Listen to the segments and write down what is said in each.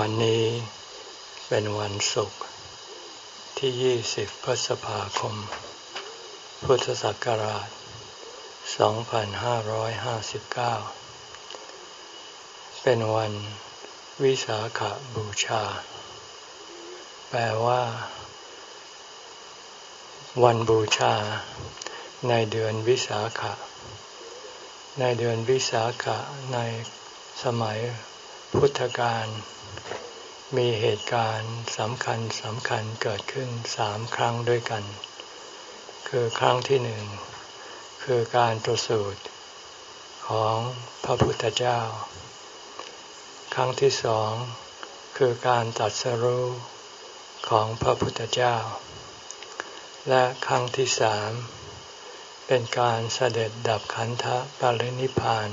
วันนี้เป็นวันศุกร์ที่ 20 พฤษภาคม พุทธศักราช 2559 เป็นวันวิสาขาบูชา แปลว่า วันบูชา ในเดือนวิสาขะ ในเดือนวิสาขะในสมัย พุทธกาลมีเหตุการณ์สำคัญสำคัญเกิดขึ้นสามครั้งด้วยกัน คือครั้งที่หนึ่งคือการประสูติของพระพุทธเจ้า ครั้งที่สองคือการตัดสรู้ของพระพุทธเจ้า และครั้งที่สามเป็นการเสด็จดับขันธปรินิพาน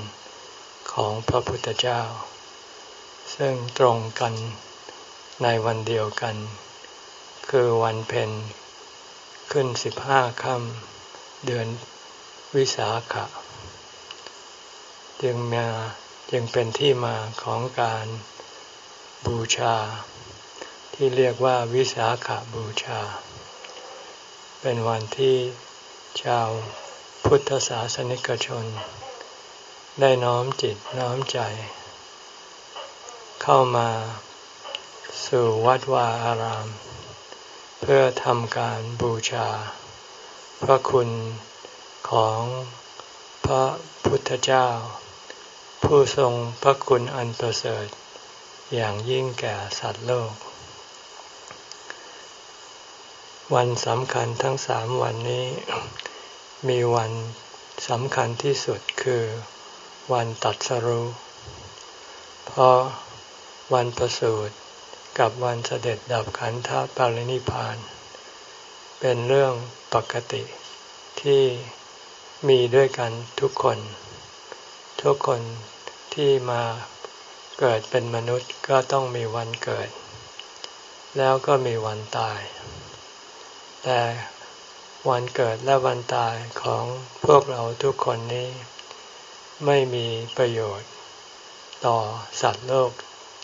ของพระพุทธเจ้า ซึ่งตรงกันในวันเดียวกัน คือวันเพ็ญขึ้นสิบห้าค่ำเดือนวิสาขะ จึงมาจึงเป็นที่มาของการบูชา ที่เรียกว่าวิสาขาบูชา เป็นวันที่ชาวพุทธศาสนิกชน ได้น้อมจิตน้อมใจ เข้ามาสู่วัดวาอาราม เพื่อทำการบูชา พระคุณของพระพุทธเจ้า ผู้ทรงพระคุณอันประเสริฐอย่างยิ่งแก่สัตว์โลก วันสำคัญทั้งสามวันนี้ มีวันสำคัญที่สุดคือวันตัดสรุเพราะ วันประสูติกับวันเสด็จดับขันธปรินิพาน เป็นเรื่องปกติที่มีด้วยกันทุกคน ทุกคนที่มาเกิดเป็นมนุษย์ก็ต้องมีวันเกิด แล้วก็มีวันตาย แต่วันเกิดและวันตายของพวกเราทุกคนนี้ ไม่มีประโยชน์ ต่อสัตว์โลก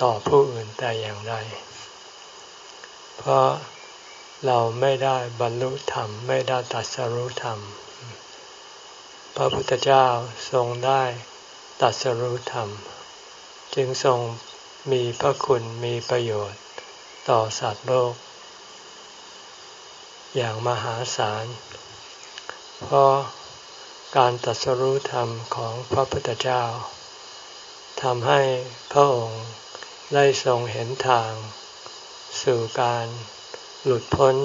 ต่อผู้อื่นแต่อย่างใดเพราะเราไม่ได้บรรลุธรรม ไม่ได้ตัดสรุธรรม พระพุทธเจ้าทรงได้ตัดสรุธรรม จึงทรงมีพระคุณมีประโยชน์ต่อสัตว์โลก อย่างมหาศาล เพราะการตัดสรุธรรมของพระพุทธเจ้าทำให้พระองค์ ได้ทรงเห็นทาง สู่การหลุดพ้น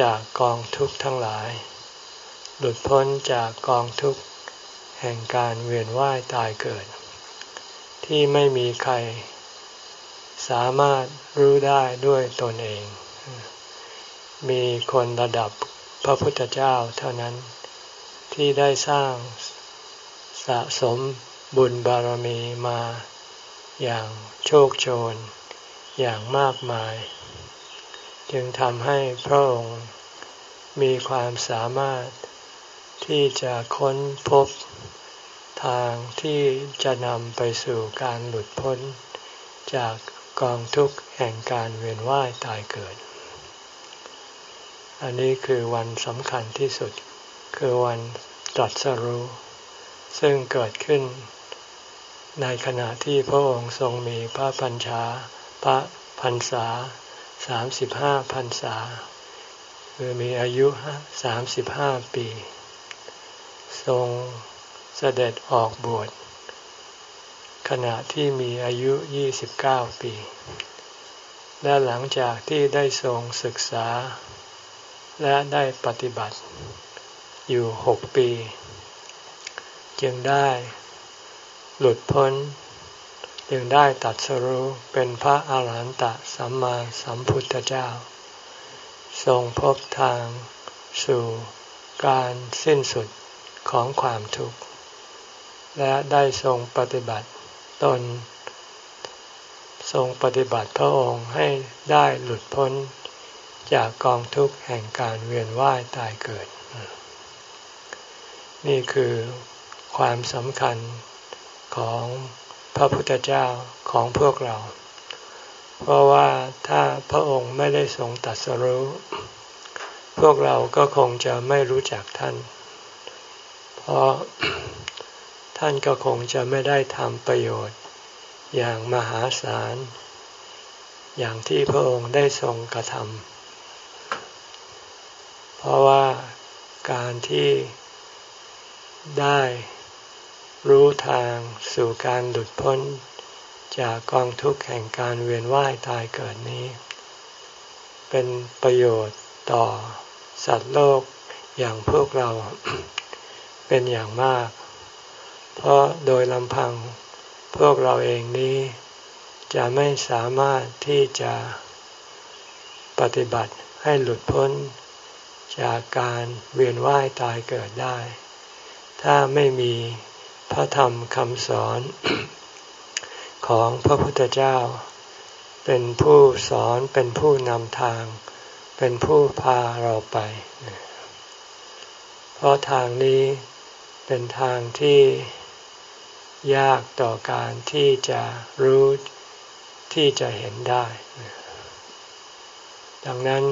จากกองทุกข์ทั้งหลาย หลุดพ้นจากกองทุกข์แห่งการเวียนว่ายตายเกิด ที่ไม่มีใคร สามารถรู้ได้ด้วยตนเอง มีคนระดับพระพุทธเจ้าเท่านั้นที่ได้สร้างสะสมบุญบารมีมา อย่างโชคโชน อย่างมากมาย จึงทำให้พระองค์มีความสามารถที่จะค้นพบทางที่จะนำไปสู่การหลุดพ้น จากกองทุกข์แห่งการเวียนว่ายตายเกิด อันนี้คือวันสำคัญที่สุด คือวันตรัสรู้ ซึ่งเกิดขึ้น ในขณะที่พระองค์ทรงมีพระพัญชา พระพันษาสามสิบห้าพันษา คือมีอายุสามสิบห้าปี ทรงเสด็จออกบวชขณะที่มีอายุยี่สิบเก้าปี และหลังจากที่ได้ทรงศึกษา และได้ปฏิบัติอยู่หกปี จึงได้ หลุดพ้น จึงได้ตัดสรู้เป็นพระอาหารหันตสัมมาสัมพุทธเจ้า ทรงพบทาง สู่การสิ้นสุดของความทุกข์ และได้ทรงปฏิบัติตน ทรงปฏิบัติพระองค์ให้ได้หลุดพ้นจากกองทุกข์แห่งการเวียนว่ายตายเกิด นี่คือความสำคัญ ของพระพุทธเจ้าของพวกเรา เพราะว่าถ้าพระองค์ไม่ได้ทรงตัดสรู้ พวกเราก็คงจะไม่รู้จักท่าน เพราะท่านก็คงจะไม่ได้ทำประโยชน์ อย่างมหาศาล อย่างที่พระองค์ได้ทรงกระทำเพราะว่าการที่ได้ รู้ทางสู่การหลุดพ้น จากกองทุกข์แห่งการเวียนว่ายตายเกิดนี้ เป็นประโยชน์ต่อสัตว์โลกอย่างพวกเราเป็นอย่างมาก เพราะโดยลำพังพวกเราเองนี้ จะไม่สามารถที่จะปฏิบัติให้หลุดพ้น จากการเวียนว่ายตายเกิดได้ ถ้าไม่มี พระธรรมคำสอนของพระพุทธเจ้า เป็นผู้สอนเป็นผู้นำทาง เป็นผู้พาเราไป เพราะทางนี้เป็นทางที่ยากต่อการที่จะรู้ที่จะเห็นได้ ดังนั้น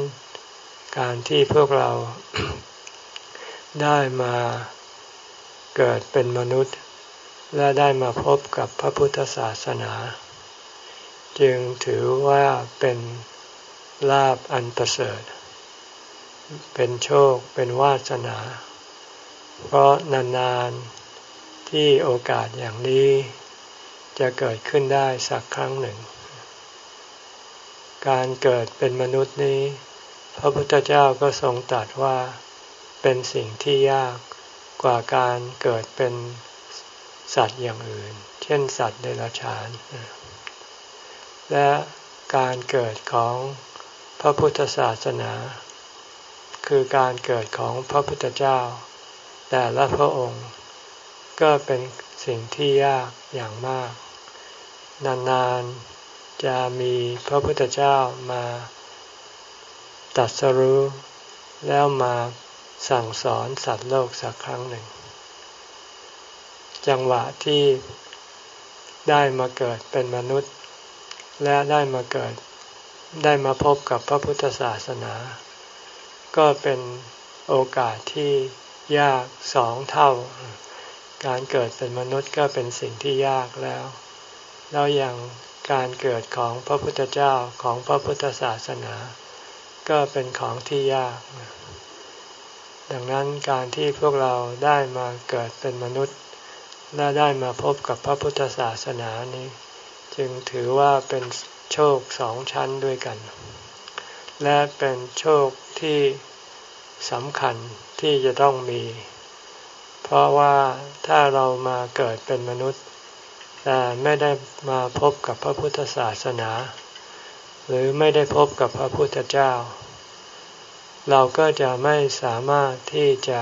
การที่พวกเราได้มาเกิดเป็นมนุษย์ และได้มาพบกับพระพุทธศาสนา จึงถือว่าเป็นลาบอันประเสริฐ เป็นโชคเป็นวาสนา เพราะนานๆที่โอกาสอย่างนี้ จะเกิดขึ้นได้สักครั้งหนึ่ง การเกิดเป็นมนุษย์นี้ พระพุทธเจ้าก็ทรงตรัสว่าเป็นสิ่งที่ยากกว่าการเกิดเป็น สัตว์อย่างอื่น เช่นสัตว์เดรัจฉาน และการเกิดของพระพุทธศาสนา คือการเกิดของพระพุทธเจ้า แต่ละพระองค์ ก็เป็นสิ่งที่ยากอย่างมาก นานๆจะมีพระพุทธเจ้ามาตัดสรู้แล้วมาสั่งสอนสัตว์โลกสักครั้งหนึ่ง จังหวะที่ได้มาเกิดเป็นมนุษย์ และได้มาเกิด ได้มาพบกับพระพุทธศาสนา ก็เป็นโอกาสที่ยากสองเท่า การเกิดเป็นมนุษย์ก็เป็นสิ่งที่ยากแล้ว แล้วยังการเกิดของพระพุทธเจ้าของพระพุทธศาสนา ก็เป็นของที่ยาก ดังนั้นการที่พวกเราได้มาเกิดเป็นมนุษย์ และได้มาพบกับพระพุทธศาสนานี้ จึงถือว่าเป็นโชคสองชั้นด้วยกัน และเป็นโชคที่สำคัญที่จะต้องมี เพราะว่าถ้าเรามาเกิดเป็นมนุษย์แต่ไม่ได้มาพบกับพระพุทธศาสนา หรือไม่ได้พบกับพระพุทธเจ้า เราก็จะไม่สามารถที่จะ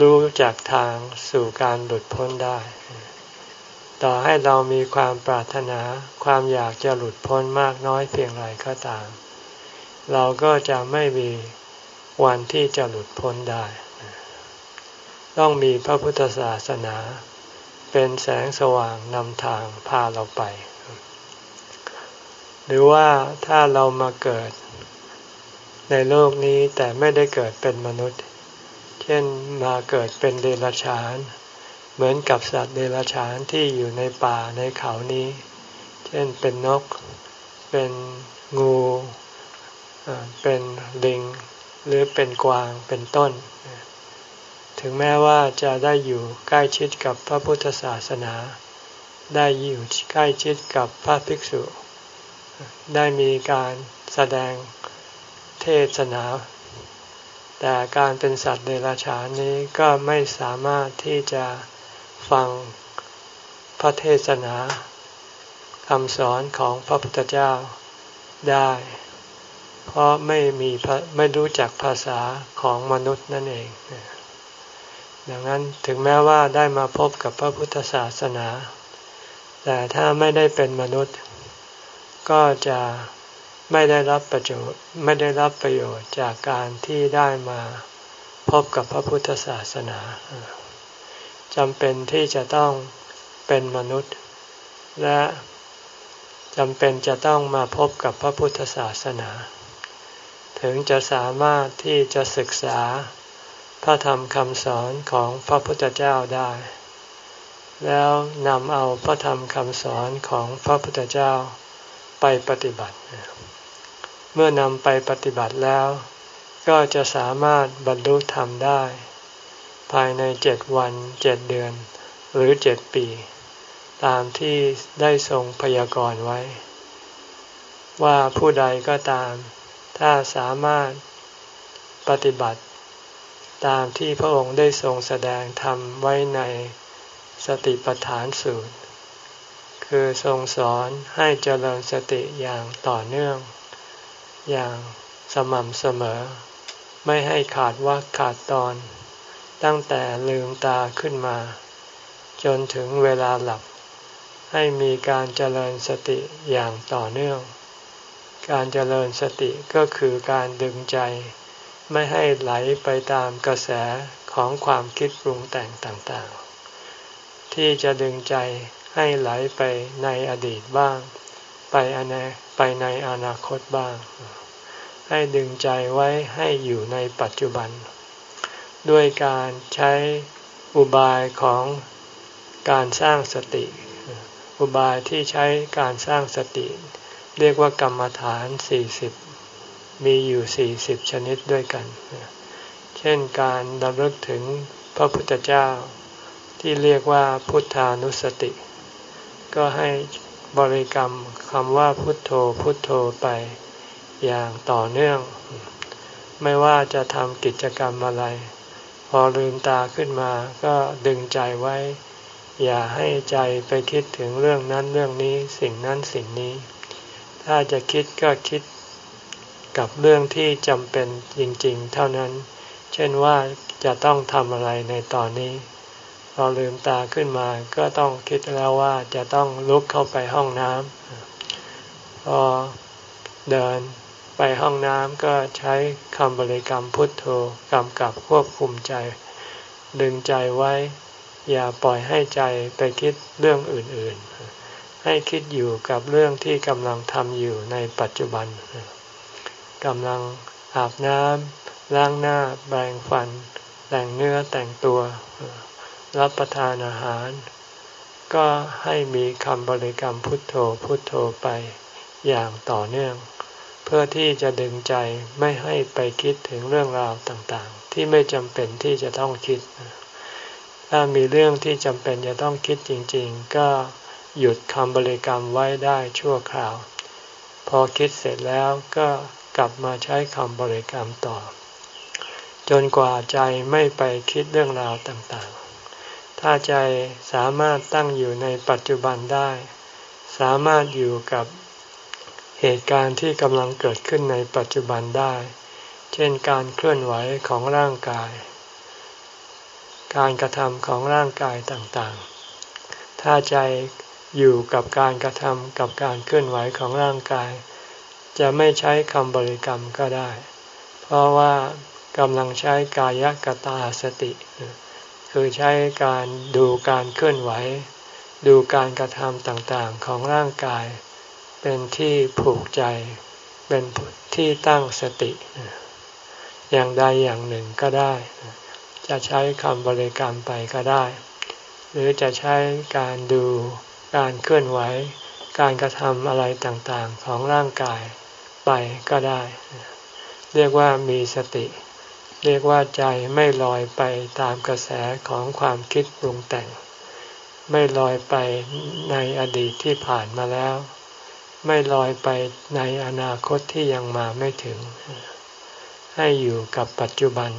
รู้จากทางสู่การหลุดพ้นได้ ต่อให้เรามีความปรารถนาความอยากจะหลุดพ้นมากน้อยเพียงไรก็ตาม เราก็จะไม่มีวันที่จะหลุดพ้นได้ ต้องมีพระพุทธศาสนา เป็นแสงสว่างนำทางพาเราไป หรือว่าถ้าเรามาเกิดในโลกนี้แต่ไม่ได้เกิดเป็นมนุษย์ เช่นมาเกิดเป็นเดรัจฉาน เหมือนกับสัตว์เดรัจฉานที่อยู่ในป่าในเขานี้ เช่นเป็นนก เป็นงูเป็นลิง หรือเป็นกวางเป็นต้น ถึงแม้ว่าจะได้อยู่ใกล้ชิดกับพระพุทธศาสนา ได้อยู่ใกล้ชิดกับพระภิกษุ ได้มีการแสดงเทศนา แต่การเป็นสัตว์เดรัจฉานนี้ก็ไม่สามารถที่จะฟังพระเทศนาคำสอนของพระพุทธเจ้าได้ เพราะไม่มีไม่รู้จักภาษาของมนุษย์นั่นเอง ดังนั้นถึงแม้ว่าได้มาพบกับพระพุทธศาสนา แต่ถ้าไม่ได้เป็นมนุษย์ ก็จะ ไม่ได้รับประโยชน์ไม่ได้รับประโยชน์จากการที่ได้มาพบกับพระพุทธศาสนาจำเป็นที่จะต้องเป็นมนุษย์ และจำเป็นจะต้องมาพบกับพระพุทธศาสนา ถึงจะสามารถที่จะศึกษาพระธรรมคำสอนของพระพุทธเจ้าได้ แล้วนำเอาพระธรรมคำสอนของพระพุทธเจ้าไปปฏิบัติ เมื่อนำไปปฏิบัติแล้ว ก็จะสามารถบรรลุธรรมได้ ภายในเจ็ดวันเจ็ดเดือน หรือเจ็ดปี ตามที่ได้ทรงพยากรณ์ไว้ ว่าผู้ใดก็ตาม ถ้าสามารถปฏิบัติ ตามที่พระองค์ได้ทรงแสดงธรรมไว้ในสติปัฏฐานสูตร คือทรงสอนให้เจริญสติอย่างต่อเนื่อง อย่างสม่ำเสมอ ไม่ให้ขาดวักขาดตอน ตั้งแต่ลืมตาขึ้นมา จนถึงเวลาหลับ ให้มีการเจริญสติอย่างต่อเนื่อง การเจริญสติก็คือการดึงใจ ไม่ให้ไหลไปตามกระแสของความคิดปรุงแต่งต่างๆ ที่จะดึงใจให้ไหลไปในอดีตบ้าง ไปอนไปในอนาคตบ้าง ให้ดึงใจไว้ให้อยู่ในปัจจุบัน ด้วยการใช้อุบายของการสร้างสติ อุบายที่ใช้การสร้างสติ เรียกว่ากรรมฐานสี่สิบมีอยู่สี่สิบชนิดด้วยกัน เช่นการดำลึกถึงพระพุทธเจ้าที่เรียกว่าพุทธานุสติ ก็ให้ บริกรรมคำว่าพุทโธพุทโธไปอย่างต่อเนื่อง ไม่ว่าจะทำกิจกรรมอะไร พอลืมตาขึ้นมาก็ดึงใจไว้ อย่าให้ใจไปคิดถึงเรื่องนั้นเรื่องนี้สิ่งนั้นสิ่งนี้ ถ้าจะคิดก็คิดกับเรื่องที่จำเป็นจริงๆ เท่านั้น เช่นว่าจะต้องทำอะไรในตอนนี้ พอลืมตาขึ้นมาก็ต้องคิดแล้วว่าจะต้องลุกเข้าไปห้องน้ำพอเดินไปห้องน้ำก็ใช้คำบริกรรมพุทโธกำกับควบคุมใจ ดึงใจไว้ อย่าปล่อยให้ใจไปคิดเรื่องอื่นๆ ให้คิดอยู่กับเรื่องที่กำลังทำอยู่ในปัจจุบันกำลังอาบน้ำล้างหน้าแปรงฟัน แต่งเนื้อแต่งตัว รับประทานอาหาร ก็ให้มีคำบริกรรมพุทโธพุทโธไปอย่างต่อเนื่อง เพื่อที่จะดึงใจไม่ให้ไปคิดถึงเรื่องราวต่างๆ ที่ไม่จำเป็นที่จะต้องคิด ถ้ามีเรื่องที่จำเป็นจะต้องคิดจริงๆ ก็หยุดคำบริกรรมไว้ได้ชั่วคราว พอคิดเสร็จแล้วก็กลับมาใช้คำบริกรรมต่อ จนกว่าใจไม่ไปคิดเรื่องราวต่างๆ ถ้าใจสามารถตั้งอยู่ในปัจจุบันได้ สามารถอยู่กับเหตุการณ์ที่กำลังเกิดขึ้นในปัจจุบันได้ เช่นการเคลื่อนไหวของร่างกาย การกระทำของร่างกายต่างๆ ถ้าใจอยู่กับการกระทำกับการเคลื่อนไหวของร่างกาย จะไม่ใช้คำบริกรรมก็ได้ เพราะว่ากำลังใช้กายกตาสติ คือใช้การดูการเคลื่อนไหว ดูการกระทำต่างๆของร่างกาย เป็นที่ผูกใจ เป็นที่ตั้งสติ อย่างใดอย่างหนึ่งก็ได้ จะใช้คำบริกรรมไปก็ได้ หรือจะใช้การดูการเคลื่อนไหว การกระทำอะไรต่างๆของร่างกายไปก็ได้ เรียกว่ามีสติ เรียกว่าใจไม่ลอยไปตามกระแสของความคิดปรุงแต่ง ไม่ลอยไปในอดีตที่ผ่านมาแล้ว ไม่ลอยไปในอนาคตที่ยังมาไม่ถึง ให้อยู่กับปัจจุบัน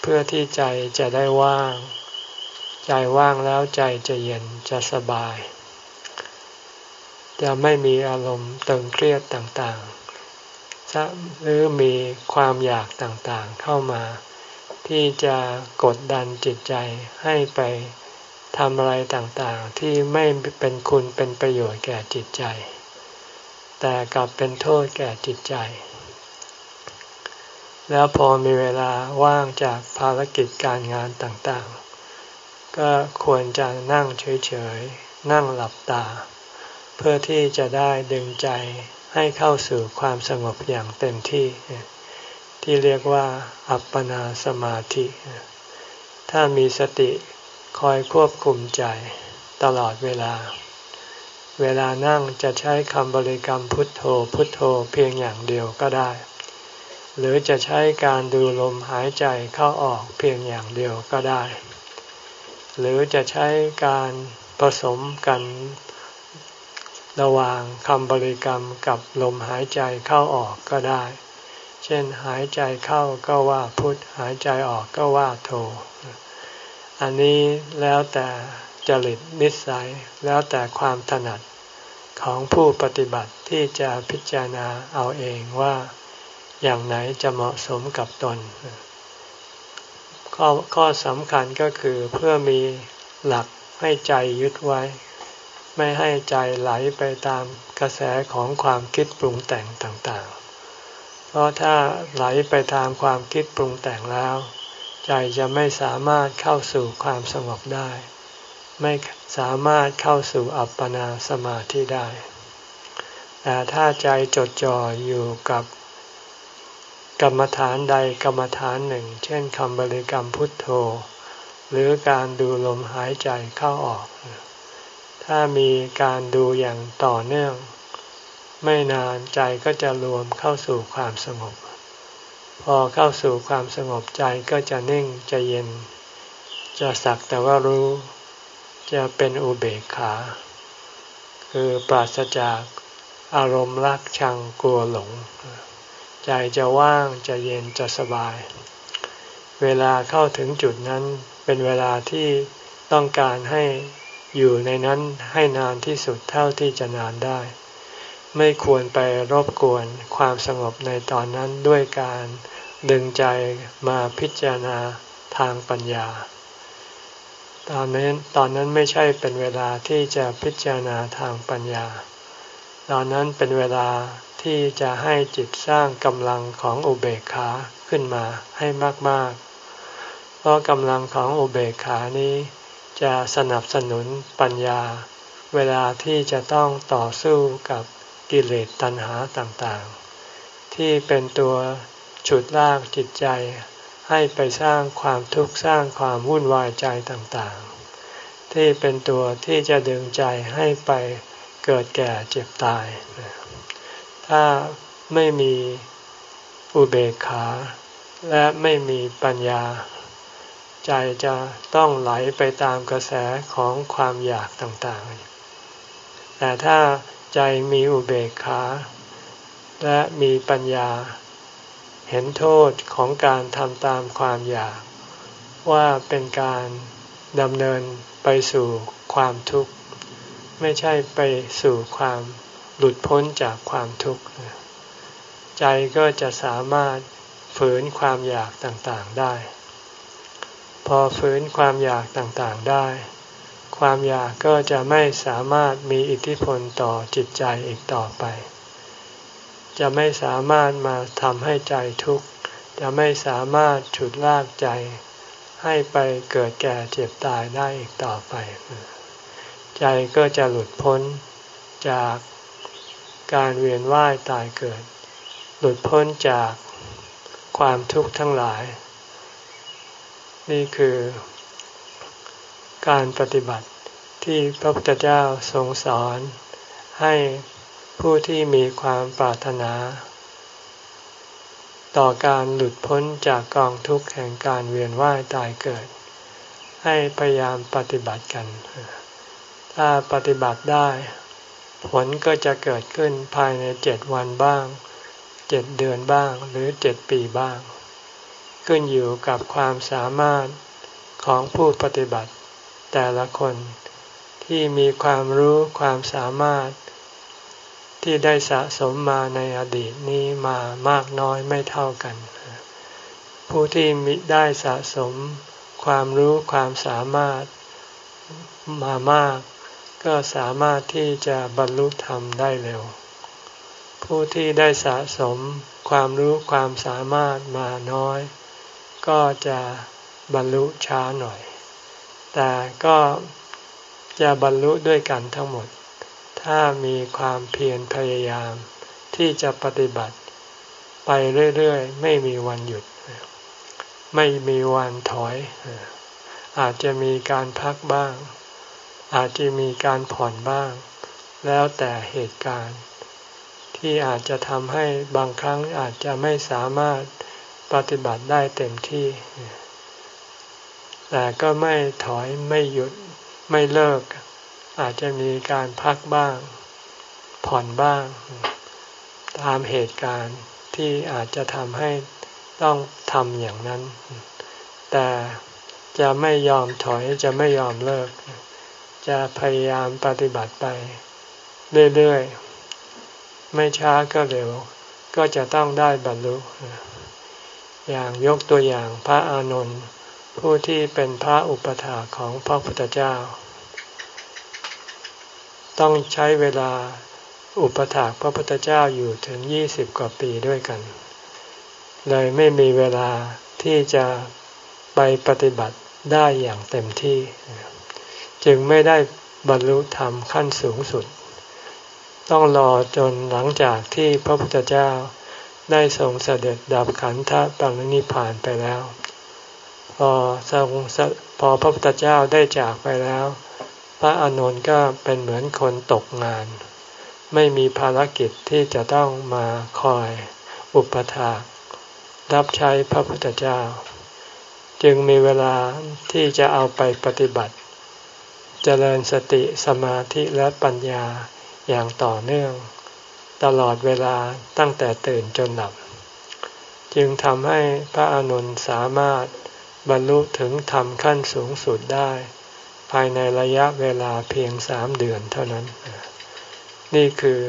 เพื่อที่ใจจะได้ว่าง ใจว่างแล้วใจจะเย็นจะสบาย จะไม่มีอารมณ์ตึงเครียดต่างๆ หรือมีความอยากต่างๆเข้ามา ที่จะกดดันจิตใจให้ไปทำอะไรต่างๆ ที่ไม่เป็นคุณเป็นประโยชน์แก่จิตใจ แต่กลับเป็นโทษแก่จิตใจ แล้วพอมีเวลาว่างจากภารกิจการงานต่างๆ ก็ควรจะนั่งเฉยๆ นั่งหลับตา เพื่อที่จะได้ดึงใจ ให้เข้าสู่ความสงบอย่างเต็มที่ ที่เรียกว่า อัปปนาสมาธิ ถ้ามีสติคอยควบคุมใจตลอดเวลา เวลานั่งจะใช้คำบริกรรมพุทโธพุทโธเพียงอย่างเดียวก็ได้ หรือจะใช้การดูลมหายใจเข้าออกเพียงอย่างเดียวก็ได้ หรือจะใช้การผสมกัน ระหว่างคำบริกรรมกับลมหายใจเข้าออกก็ได้ เช่นหายใจเข้าก็ว่าพุทหายใจออกก็ว่าโท อันนี้แล้วแต่จริตนิสัยแล้วแต่ความถนัดของผู้ปฏิบัติที่จะพิจารณาเอาเองว่าอย่างไหนจะเหมาะสมกับตน ข้อข้อสำคัญก็คือเพื่อมีหลักให้ใจยึดไว้ ไม่ให้ใจไหลไปตามกระแสของความคิดปรุงแต่งต่างๆ เพราะถ้าไหลไปตามความคิดปรุงแต่งแล้ว ใจจะไม่สามารถเข้าสู่ความสงบได้ ไม่สามารถเข้าสู่อัปปนาสมาธิได้ แต่ถ้าใจจดจ่ออยู่กับกรรมฐานใดกรรมฐานหนึ่ง เช่นคำบริกรรมพุทโธ หรือการดูลมหายใจเข้าออก ถ้ามีการดูอย่างต่อเนื่อง ไม่นานใจก็จะรวมเข้าสู่ความสงบ พอเข้าสู่ความสงบใจก็จะนิ่งจะเย็น จะสักแต่ว่ารู้ จะเป็นอุเบกขา คือปราศจากอารมณ์รักชังกลัวหลง ใจจะว่างจะเย็นจะสบาย เวลาเข้าถึงจุดนั้นเป็นเวลาที่ต้องการให้ อยู่ในนั้นให้นานที่สุดเท่าที่จะนานได้ ไม่ควรไปรบกวนความสงบในตอนนั้นด้วยการดึงใจมาพิจารณาทางปัญญา ตอนนั้นตอนนั้นไม่ใช่เป็นเวลาที่จะพิจารณาทางปัญญา ตอนนั้นเป็นเวลาที่จะให้จิตสร้างกำลังของอุเบกขาขึ้นมาให้มาก ๆ เพราะกำลังของอุเบกขานี้ จะสนับสนุนปัญญา เวลาที่จะต้องต่อสู้กับกิเลสตัณหาต่างๆ ที่เป็นตัวฉุดลากจิตใจ ให้ไปสร้างความทุกข์สร้างความวุ่นวายใจต่างๆ ที่เป็นตัวที่จะดึงใจให้ไปเกิดแก่เจ็บตาย ถ้าไม่มีอุเบกขาและไม่มีปัญญา ใจจะต้องไหลไปตามกระแสของความอยากต่างๆ แต่ถ้าใจมีอุเบกขา และมีปัญญา เห็นโทษของการทำตามความอยาก ว่าเป็นการดำเนินไปสู่ความทุกข์ ไม่ใช่ไปสู่ความหลุดพ้นจากความทุกข์ ใจก็จะสามารถฝืนความอยากต่างๆได้ อฝืนความอยากต่างๆได้ ความอยากก็จะไม่สามารถมีอิทธิพลต่อจิตใจอีกต่อไป จะไม่สามารถมาทำให้ใจทุกข์ จะไม่สามารถฉุดลากใจ ให้ไปเกิดแก่เจ็บตายได้อีกต่อไป ใจก็จะหลุดพ้นจากการเวียนว่ายตายเกิด หลุดพ้นจากความทุกข์ทั้งหลาย นี่คือ การปฏิบัติที่พระพุทธเจ้าทรงสอน ให้ผู้ที่มีความปรารถนา ต่อการหลุดพ้นจากกองทุกข์แห่งการเวียนว่ายตายเกิด ให้พยายามปฏิบัติกัน ถ้าปฏิบัติได้ ผลก็จะเกิดขึ้นภายในเจ็ดวันบ้างเจ็ดเดือนบ้างหรือเจ็ดปีบ้าง ขึ้นอยู่กับความสามารถของผู้ปฏิบัติ แต่ละคนที่มีความรู้ความสามารถ ที่ได้สะสมมาในอดีตนี้มามากน้อยไม่เท่ากัน ผู้ที่มิได้สะสมความรู้ความสามารถมามาก ก็สามารถที่จะบรรลุธรรมได้เร็ว ผู้ที่ได้สะสมความรู้ความสามารถมาน้อย ก็จะบรรลุช้าหน่อย แต่ก็จะบรรลุด้วยกันทั้งหมด ถ้ามีความเพียรพยายาม ที่จะปฏิบัติ ไปเรื่อยๆ ไม่มีวันหยุด ไม่มีวันถอย อาจจะมีการพักบ้าง อาจจะมีการผ่อนบ้าง แล้วแต่เหตุการณ์ ที่อาจจะทำให้บางครั้งอาจจะไม่สามารถ ปฏิบัติได้เต็มที่ แต่ก็ไม่ถอยไม่หยุดไม่เลิก อาจจะมีการพักบ้าง ผ่อนบ้าง ตามเหตุการณ์ที่อาจจะทำให้ต้องทำอย่างนั้น แต่จะไม่ยอมถอยจะไม่ยอมเลิก จะพยายามปฏิบัติไป เรื่อยๆ ไม่ช้าก็เร็ว ก็จะต้องได้บรรลุ อย่างยกตัวอย่างพระอานนท์ผู้ที่เป็นพระอุปถาของพระพุทธเจ้า ต้องใช้เวลาอุปถากพระพุทธเจ้าอยู่ถึงยี่สิบกว่าปีด้วยกัน เลยไม่มีเวลาที่จะไปปฏิบัติได้อย่างเต็มที่ จึงไม่ได้บรรลุธรรมขั้นสูงสุด ต้องรอจนหลังจากที่พระพุทธเจ้า ได้ทรงเสด็จดับขันธปรินิพานไปแล้ว พอทรงพอพระพุทธเจ้าได้จากไปแล้ว พระอานนท์ก็เป็นเหมือนคนตกงาน ไม่มีภารกิจที่จะต้องมาคอยอุปถากรับใช้พระพุทธเจ้า จึงมีเวลาที่จะเอาไปปฏิบัติ เจริญสติสมาธิและปัญญาอย่างต่อเนื่อง ตลอดเวลาตั้งแต่ตื่นจนหลับ จึงทำให้พระอนุนสามารถบรรลุถึงธรรมขั้นสูงสุดได้ ภายในระยะเวลาเพียงสามเดือนเท่านั้น นี่คือ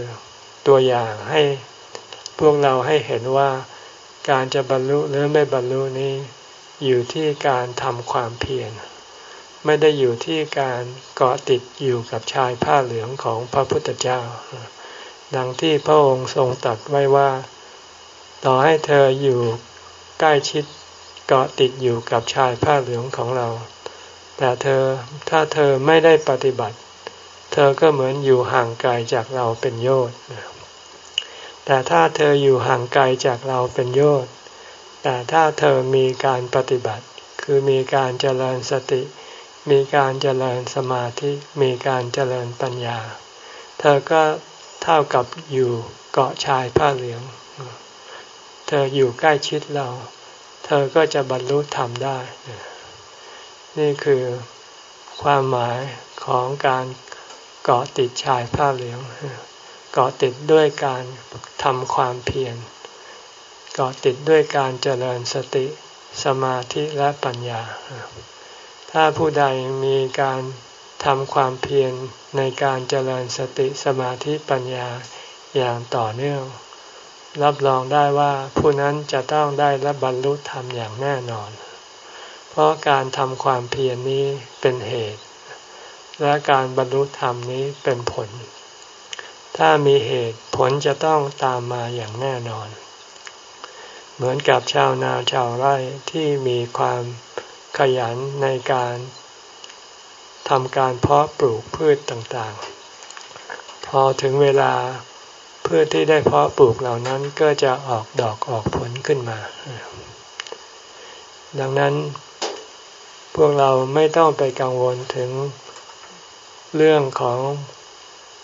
ตัวอย่างให้พวกเราให้เห็นว่าการจะบรรลุหรือไม่บรรลุนี้ อยู่ที่การทำความเพียรไม่ได้อยู่ที่การเกาะติดอยู่กับชายผ้าเหลืองของพระพุทธเจ้า ดังที่พระองค์ทรงตรัสไว้ว่า ต่อให้เธออยู่ใกล้ชิดเกาะติดอยู่กับชายผ้าเหลืองของเรา แต่เธอถ้าเธอไม่ได้ปฏิบัติ เธอก็เหมือนอยู่ห่างไกลจากเราเป็นโยชน์แต่ถ้าเธออยู่ห่างไกลจากเราเป็นโยชน์แต่ถ้าเธอมีการปฏิบัติ คือมีการเจริญสติ มีการเจริญสมาธิ มีการเจริญปัญญา เธอก็ เท่ากับอยู่เกาะชายผ้าเหลือง เธออยู่ใกล้ชิดเรา เธอก็จะบรรลุธรรมได้ นี่คือความหมายของการเกาะติดชายผ้าเหลือง เกาะติดด้วยการทำความเพียร เกาะติดด้วยการเจริญสติสมาธิและปัญญา ถ้าผู้ใดมีการ ทำความเพียรในการเจริญสติสมาธิปัญญาอย่างต่อเนื่อง รับรองได้ว่าผู้นั้นจะต้องได้รับบรรลุธรรมอย่างแน่นอน เพราะการทำความเพียรนนี้เป็นเหตุ และการบรรลุธรรมนี้เป็นผล ถ้ามีเหตุผลจะต้องตามมาอย่างแน่นอน เหมือนกับชาวนาชาวไร่ที่มีความขยันในการ ทำการเพาะปลูกพืชต่างๆ พอถึงเวลาพืชที่ได้เพาะปลูกเหล่านั้นก็จะออกดอกออกผลขึ้นมา ดังนั้น พวกเราไม่ต้องไปกังวลถึงเรื่องของ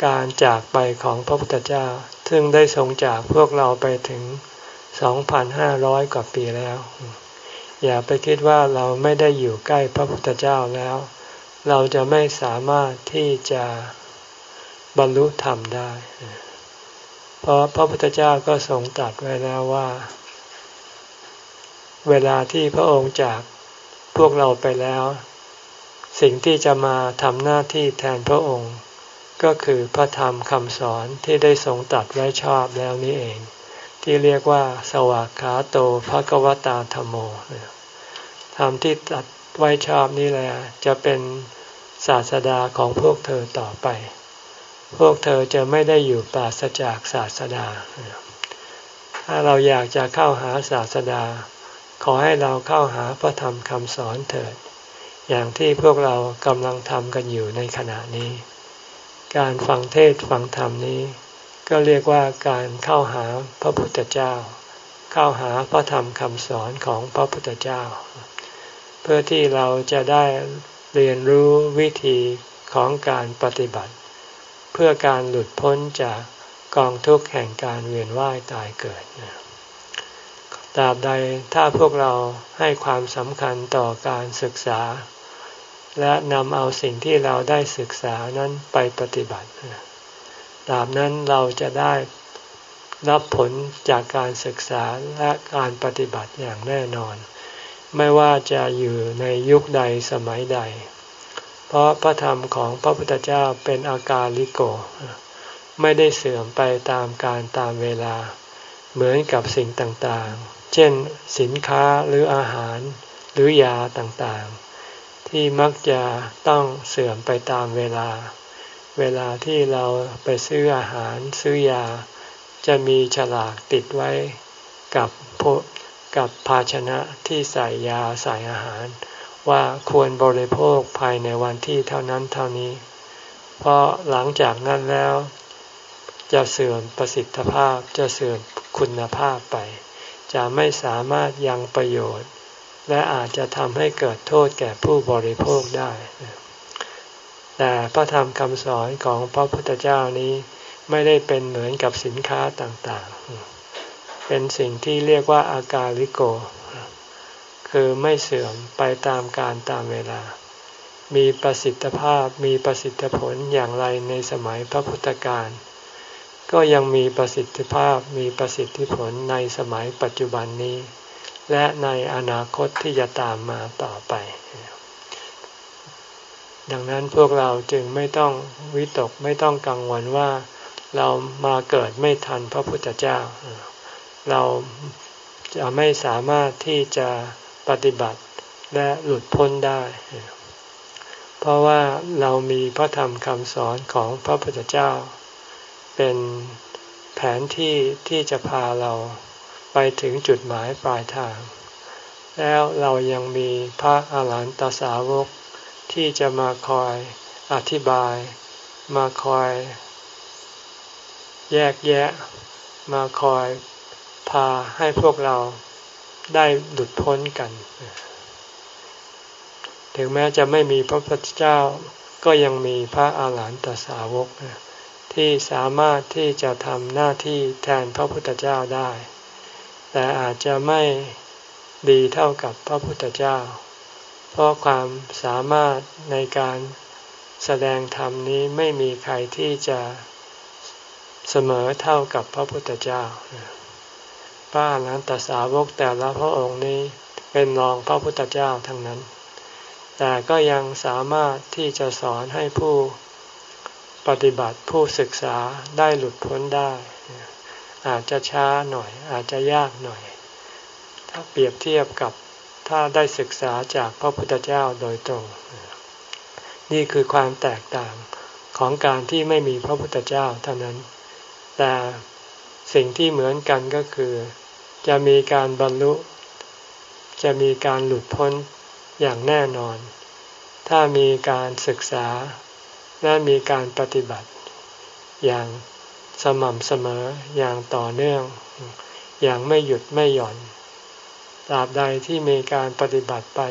การจากไปของพระพุทธเจ้า ซึ่งได้ทรงจากพวกเราไปถึง 2,500 กว่าปีแล้ว อย่าไปคิดว่าเราไม่ได้อยู่ใกล้พระพุทธเจ้าแล้ว เราจะไม่สามารถที่จะบรรลุธรรมได้ เพราะพระพุทธเจ้าก็ทรงตรัสไว้แล้วว่า เวลาที่พระองค์จากพวกเราไปแล้ว สิ่งที่จะมาทำหน้าที่แทนพระองค์ ก็คือพระธรรมคำสอนที่ได้ทรงตัดไว้ชอบแล้วนี้เอง ที่เรียกว่า สวากขาโตภะกวตาธรรมโมธรรมที่ตัด ไว้ชอบนี่แหละจะเป็นศาสดาของพวกเธอต่อไป พวกเธอจะไม่ได้อยู่ปราศจากศาสดา ถ้าเราอยากจะเข้าหาศาสดา ขอให้เราเข้าหาพระธรรมคำสอนเถิด อย่างที่พวกเรากำลังทำกันอยู่ในขณะนี้ การฟังเทศฟังธรรมนี้ ก็เรียกว่าการเข้าหาพระพุทธเจ้า เข้าหาพระธรรมคำสอนของพระพุทธเจ้า พื่อที่เราจะได้เรียนรู้วิธีของการปฏิบัติ เพื่อการหลุดพ้นจากกองทุกข์แห่งการเวียนว่ายตายเกิดตราบใดถ้าพวกเราให้ความสำคัญต่อการศึกษา และนำเอาสิ่งที่เราได้ศึกษานั้นไปปฏิบัติตราบนั้นเราจะได้รับผลจากการศึกษาและการปฏิบัติอย่างแน่นอน ไม่ว่าจะอยู่ในยุคใดสมัยใด เพราะพระธรรมของพระพุทธเจ้าเป็นอาการลิโก ไม่ได้เสื่อมไปตามการตามเวลา เหมือนกับสิ่งต่างๆ เช่นสินค้าหรืออาหารหรือยาต่างๆ ที่มักจะต้องเสื่อมไปตามเวลา เวลาที่เราไปซื้ออาหารซื้อยา จะมีฉลากติดไว้กับ กับภาชนะที่ใส่ยาใส่อาหาร ว่าควรบริโภคภายในวันที่เท่านั้นเท่านี้ เพราะหลังจากนั้นแล้ว จะเสื่อมประสิทธิภาพจะเสื่อมคุณภาพไป จะไม่สามารถยังประโยชน์ และอาจจะทำให้เกิดโทษแก่ผู้บริโภคได้ แต่พระธรรมคำสอนของพระพุทธเจ้านี้ไม่ได้เป็นเหมือนกับสินค้าต่างๆ เป็นสิ่งที่เรียกว่าอากาลิโก คือไม่เสื่อมไปตามการตามเวลา มีประสิทธิภาพมีประสิทธิผลอย่างไรในสมัยพระพุทธการก็ยังมีประสิทธิภาพมีประสิทธิผลในสมัยปัจจุบันนี้ และในอนาคตที่จะตามมาต่อไป ดังนั้นพวกเราจึงไม่ต้องวิตกไม่ต้องกังวลว่า เรามาเกิดไม่ทันพระพุทธเจ้า เราจะไม่สามารถที่จะปฏิบัติและหลุดพ้นได้ เพราะว่าเรามีพระธรรมคำสอนของพระพุทธเจ้า เป็นแผนที่ที่จะพาเราไปถึงจุดหมายปลายทาง แล้วเรายังมีพระอาหารหันตสาวกที่จะมาคอยอธิบาย มาคอย แยกแยะ มาคอย พาให้พวกเราได้หลุดพ้นกัน ถึงแม้จะไม่มีพระพุทธเจ้าก็ยังมีพระอาหารหันตสาวกที่สามารถที่จะทำหน้าที่แทนพระพุทธเจ้าได้ แต่อาจจะไม่ดีเท่ากับพระพุทธเจ้า เพราะความสามารถในการแสดงธรรมนี้ไม่มีใครที่จะเสมอเท่ากับพระพุทธเจ้า พระอรหันตสาวกแต่ละพระองค์นี้เป็นรองพระพุทธเจ้าทั้งนั้น แต่ก็ยังสามารถที่จะสอนให้ผู้ปฏิบัติผู้ศึกษาได้หลุดพ้นได้ อาจจะช้าหน่อย อาจจะยากหน่อย ถ้าเปรียบเทียบกับถ้าได้ศึกษาจากพระพุทธเจ้าโดยตรง นี่คือความแตกต่างของการที่ไม่มีพระพุทธเจ้าเท่านั้น แต่ สิ่งที่เหมือนกันก็คือ จะมีการบรรลุ จะมีการหลุดพ้นอย่างแน่นอน ถ้ามีการศึกษา และมีการปฏิบัติ อย่างสม่ำเสมออย่างต่อเนื่อง อย่างไม่หยุดไม่หย่อนตราบใดที่มีการปฏิบัติไป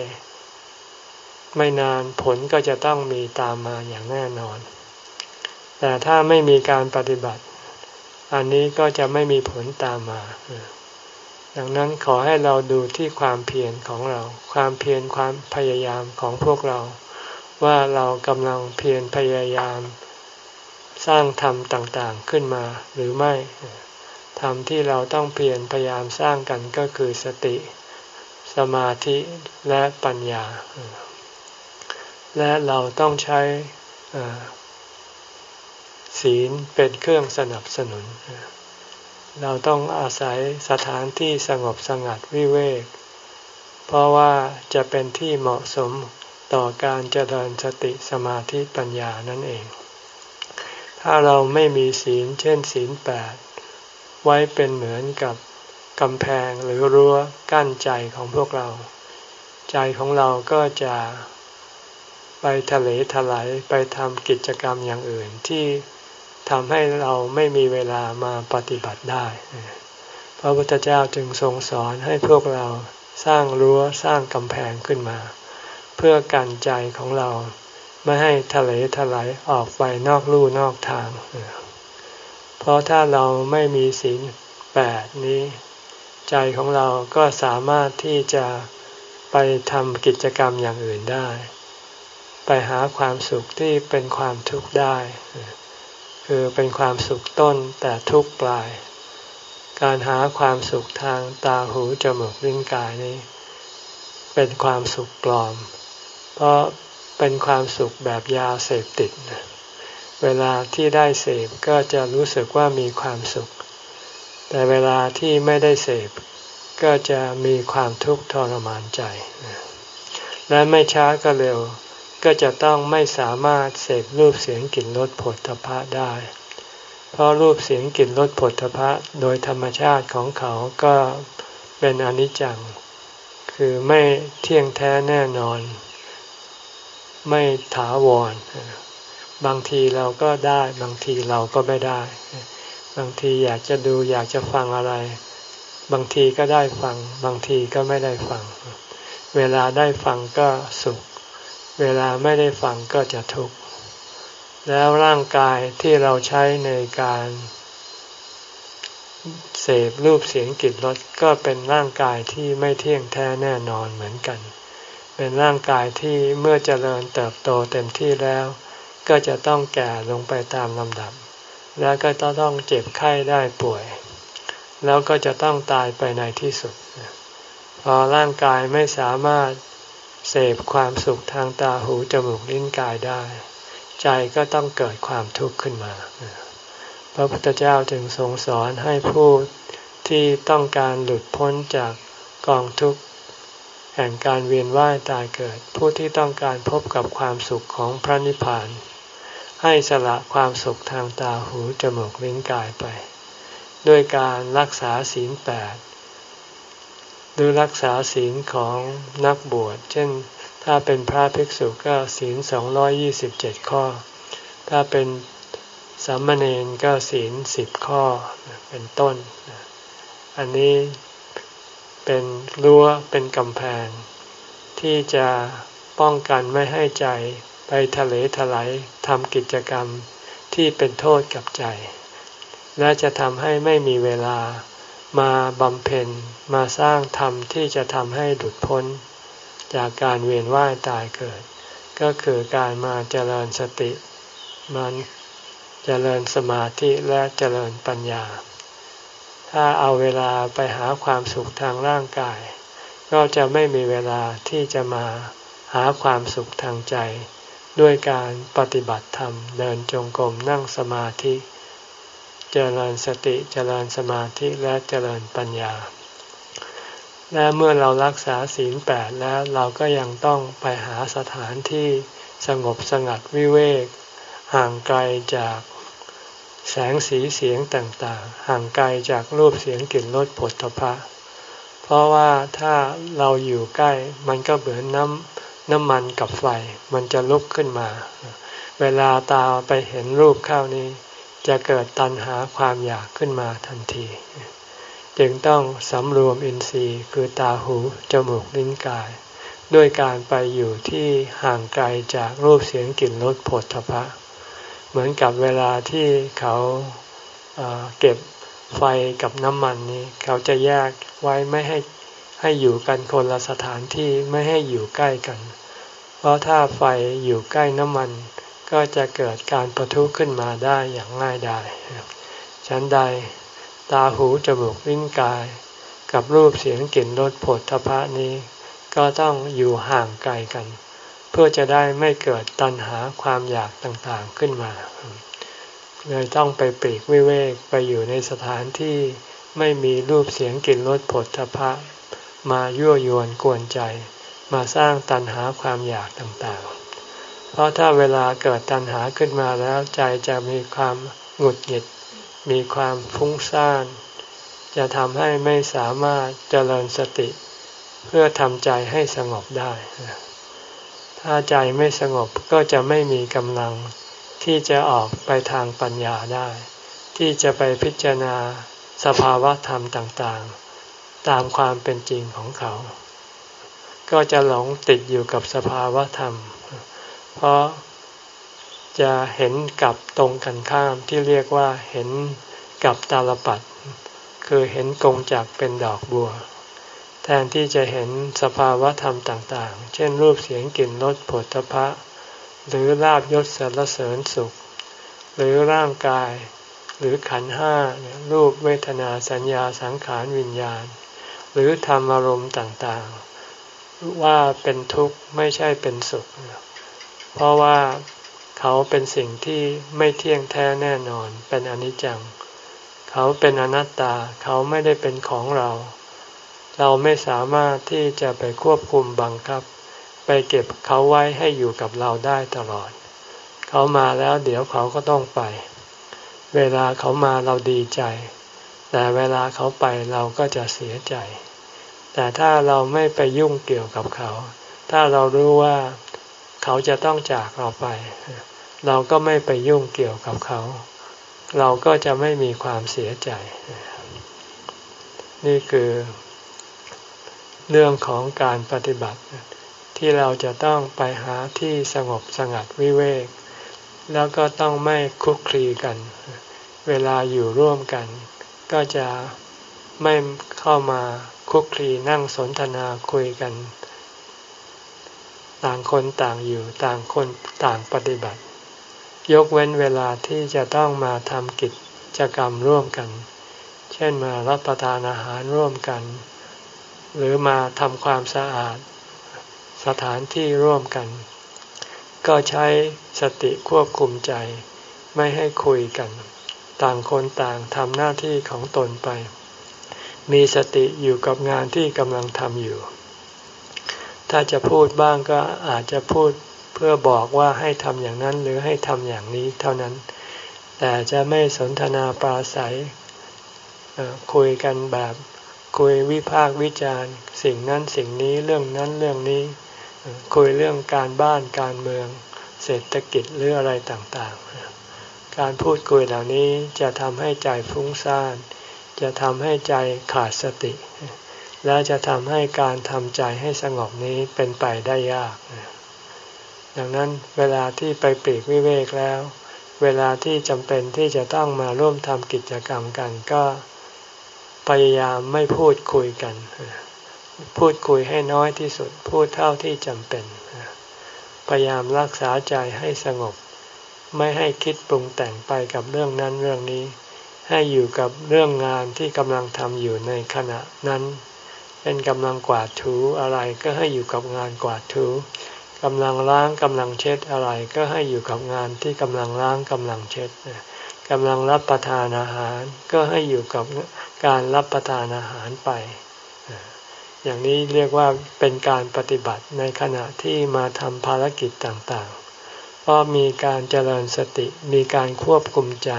ไม่นานผลก็จะต้องมีตามมาอย่างแน่นอน แต่ถ้าไม่มีการปฏิบัติ อันนี้ก็จะไม่มีผลตามมา ดังนั้นขอให้เราดูที่ความเพียรของเรา ความเพียรความพยายามของพวกเรา ว่าเรากำลังเพียรพยายาม สร้างธรรมต่างๆขึ้นมาหรือไม่ธรรมที่เราต้องเพียรพยายามสร้างกันก็คือสติ สมาธิและปัญญา และเราต้องใช้ ศีลเป็นเครื่องสนับสนุน เราต้องอาศัยสถานที่สงบสงัดวิเวก เพราะว่าจะเป็นที่เหมาะสมต่อการเจริญสติสมาธิปัญญานั่นเอง ถ้าเราไม่มีศีลเช่นศีลแปดไว้เป็นเหมือนกับกำแพงหรือรั้วกั้นใจของพวกเรา ใจของเราก็จะไปทะเลทลายไปทำกิจกรรมอย่างอื่นที่ ทำให้เราไม่มีเวลามาปฏิบัติได้ พระพุทธเจ้าจึงทรงสอนให้พวกเราสร้างรั้วสร้างกำแพงขึ้นมา เพื่อกันใจของเราไม่ให้ทะเลทลายออกไปนอกลู่นอกทาง เพราะถ้าเราไม่มีศีลแปดนี้ ใจของเราก็สามารถที่จะไปทำกิจกรรมอย่างอื่นได้ ไปหาความสุขที่เป็นความทุกข์ได้ คือเป็นความสุขต้นแต่ทุกปลาย การหาความสุขทางตาหูจมูกลิ้นกายนี้ เป็นความสุขปลอม เพราะเป็นความสุขแบบยาเสพติด เวลาที่ได้เสพก็จะรู้สึกว่ามีความสุข แต่เวลาที่ไม่ได้เสพก็จะมีความทุกข์ทรมานใจ และไม่ช้าก็เร็ว ก็จะต้องไม่สามารถเสพรูปเสียงกลิ่นรสผลทพะได้ เพราะรูปเสียงกลิ่นรสผลทพะโดยธรรมชาติของเขาก็เป็นอนิจจัง คือไม่เที่ยงแท้แน่นอน ไม่ถาวร บางทีเราก็ได้ บางทีเราก็ไม่ได้ บางทีอยากจะดูอยากจะฟังอะไร บางทีก็ได้ฟัง บางทีก็ไม่ได้ฟัง เวลาได้ฟังก็สุข เวลาไม่ได้ฟังก็จะทุกข์ แล้วร่างกายที่เราใช้ในการเสพรูปเสียงกลิ่นรสก็เป็นร่างกายที่ไม่เที่ยงแท้แน่นอนเหมือนกัน เป็นร่างกายที่เมื่อเจริญเติบโตเต็มที่แล้ว ก็จะต้องแก่ลงไปตามลำดับ แล้วก็ต้องเจ็บไข้ได้ป่วย แล้วก็จะต้องตายไปในที่สุด พอร่างกายไม่สามารถ เสพความสุขทางตาหูจมูกลิ้นกายได้ ใจก็ต้องเกิดความทุกข์ขึ้นมา พระพุทธเจ้าจึงทรงสอนให้ผู้ที่ต้องการหลุดพ้นจากกองทุกข์แห่งการเวียนว่ายตายเกิด ผู้ที่ต้องการพบกับความสุขของพระนิพพาน ให้สละความสุขทางตาหูจมูกลิ้นกายไป ด้วยการรักษาศีลแปด หรือรักษาศีลของนักบวช เช่น ถ้าเป็นพระภิกษุก็ศีลสองร้อยยี่สิบเจ็ดข้อ ถ้าเป็นสามเณรก็ศีลสิบข้อเป็นต้น อันนี้เป็นรั้วเป็นกำแพง ที่จะป้องกันไม่ให้ใจไปทะเลทลายทำกิจกรรมที่เป็นโทษกับใจ และจะทำให้ไม่มีเวลามาบำเพ็ญ มาสร้างธรรมที่จะทำให้หลุดพ้น จากการเวียนว่ายตายเกิด ก็คือการมาเจริญสติ มันเจริญสมาธิและเจริญปัญญา ถ้าเอาเวลาไปหาความสุขทางร่างกาย ก็จะไม่มีเวลาที่จะมาหาความสุขทางใจ ด้วยการปฏิบัติธรรมเดินจงกรมนั่งสมาธิ เจริญสติเจริญสมาธิและเจริญปัญญา และเมื่อเรารักษาศีลแปดแล้วเราก็ยังต้องไปหาสถานที่สงบสงัดวิเวก ห่างไกลจากแสงสีเสียงต่างๆ ห่างไกลจากรูปเสียงกลิ่นรสผลตภะเพราะว่าถ้าเราอยู่ใกล้มันก็เหมือนน้ำน้ำมันกับไฟ มันจะลุกขึ้นมา เวลาตาไปเห็นรูปเข้านี้ จะเกิดตัณหาความอยากขึ้นมาทันที จึงต้องสำรวมอินทรีย์คือตาหูจมูกลิ้นกาย ด้วยการไปอยู่ที่ห่างไกลจากรูปเสียงกลิ่นรสผลทพะ เหมือนกับเวลาที่เขาเเก็บไฟกับน้ำมันนี้ เขาจะแยกไว้ไม่ให้ให้อยู่กันคนละสถานที่ไม่ให้อยู่ใกล้กัน เพราะถ้าไฟอยู่ใกล้น้ำมัน ก็จะเกิดการประทุขึ้นมาได้อย่างง่ายดายฉันใด ตาหูจมูกลิ้นกาย กับรูปเสียงกลิ่นรสผลทพะนี้ ก็ต้องอยู่ห่างไกลกัน เพื่อจะได้ไม่เกิดตัณหาความอยากต่างๆขึ้นมาเลยต้องไปปีกวิเวกไปอยู่ในสถานที่ไม่มีรูปเสียงกลิ่นรสผลทพะ มายั่วยวนกวนใจ มาสร้างตัณหาความอยากต่างๆ เพราะถ้าเวลาเกิดตัณหาขึ้นมาแล้วใจจะมีความหงุดหงิด มีความฟุ้งซ่าน จะทำให้ไม่สามารถเจริญสติ เพื่อทำใจให้สงบได้ ถ้าใจไม่สงบก็จะไม่มีกำลังที่จะออกไปทางปัญญาได้ ที่จะไปพิจารณาสภาวะธรรมต่างๆ ตามความเป็นจริงของเขา ก็จะหลงติดอยู่กับสภาวะธรรม เพราะ จะเห็นกับตรงกันข้ามที่เรียกว่าเห็นกับตาลปัดคือเห็นกงจากเป็นดอกบัว แทนที่จะเห็นสภาวะธรรมต่างๆ เช่นรูปเสียงกลิ่นรสผลตภะหรือลาบยศสรรเสริญสุข หรือร่างกาย หรือขันห้ารูปเวทนาสัญญาสังขารวิญญาณ หรือธรรมอารมณ์ต่างๆ ว่าเป็นทุกข์ไม่ใช่เป็นสุข เพราะว่า เขาเป็นสิ่งที่ไม่เที่ยงแท้แน่นอน เป็นอนิจจัง เขาเป็นอนัตตา เขาไม่ได้เป็นของเรา เราไม่สามารถที่จะไปควบคุมบังคับ ไปเก็บเขาไว้ให้อยู่กับเราได้ตลอด เขามาแล้วเดี๋ยวเขาก็ต้องไป เวลาเขามาเราดีใจ แต่เวลาเขาไปเราก็จะเสียใจ แต่ถ้าเราไม่ไปยุ่งเกี่ยวกับเขา ถ้าเรารู้ว่า เขาจะต้องจากเราไป เราก็ไม่ไปยุ่งเกี่ยวกับเขา เราก็จะไม่มีความเสียใจ นี่คือเรื่องของการปฏิบัติ ที่เราจะต้องไปหาที่สงบสงัดวิเวก แล้วก็ต้องไม่คุกคลีกัน เวลาอยู่ร่วมกัน ก็จะไม่เข้ามาคุกคลีนั่งสนทนาคุยกัน ต่างคนต่างอยู่ต่างคนต่างปฏิบัติ ยกเว้นเวลาที่จะต้องมาทำกิจกรรมร่วมกัน เช่นมารับประทานอาหารร่วมกัน หรือมาทำความสะอาด สถานที่ร่วมกัน ก็ใช้สติควบคุมใจ ไม่ให้คุยกัน ต่างคนต่างทำหน้าที่ของตนไป มีสติอยู่กับงานที่กำลังทำอยู่ ถ้าจะพูดบ้างก็อาจจะพูดเพื่อบอกว่าให้ทำอย่างนั้นหรือให้ทำอย่างนี้เท่านั้น แต่จะไม่สนทนาปราศัยคุยกันแบบคุยวิพากวิจารณ์ สิ่งนั้นสิ่งนี้เรื่องนั้นเรื่องนี้ คุยเรื่องการบ้านการเมือง เศรษฐกิจหรืออะไรต่างๆ การพูดคุยเหล่านี้จะทำให้ใจฟุ้งซ่าน จะทำให้ใจขาดสติ และจะทำให้การทำใจให้สงบนี้เป็นไปได้ยาก ดังนั้นเวลาที่ไปปีกวิเวกแล้ว เวลาที่จำเป็นที่จะต้องมาร่วมทำกิจกรรมกันก็พยายามไม่พูดคุยกัน พูดคุยให้น้อยที่สุด พูดเท่าที่จำเป็น พยายามรักษาใจให้สงบ ไม่ให้คิดปรุงแต่งไปกับเรื่องนั้นเรื่องนี้ ให้อยู่กับเรื่องงานที่กำลังทำอยู่ในขณะนั้น เป็นกำลังกวาดถูอะไรก็ให้อยู่กับงานกวาดถูกำลังล้างกำลังเช็ดอะไรก็ให้อยู่กับงานที่กำลังล้างกำลังเช็ดกำลังรับประทานอาหาร ก็ให้อยู่กับการรับประทานอาหารไป อย่างนี้เรียกว่าเป็นการปฏิบัติในขณะที่มาทำภารกิจต่างๆ เพราะมีการเจริญสติมีการควบคุมใจ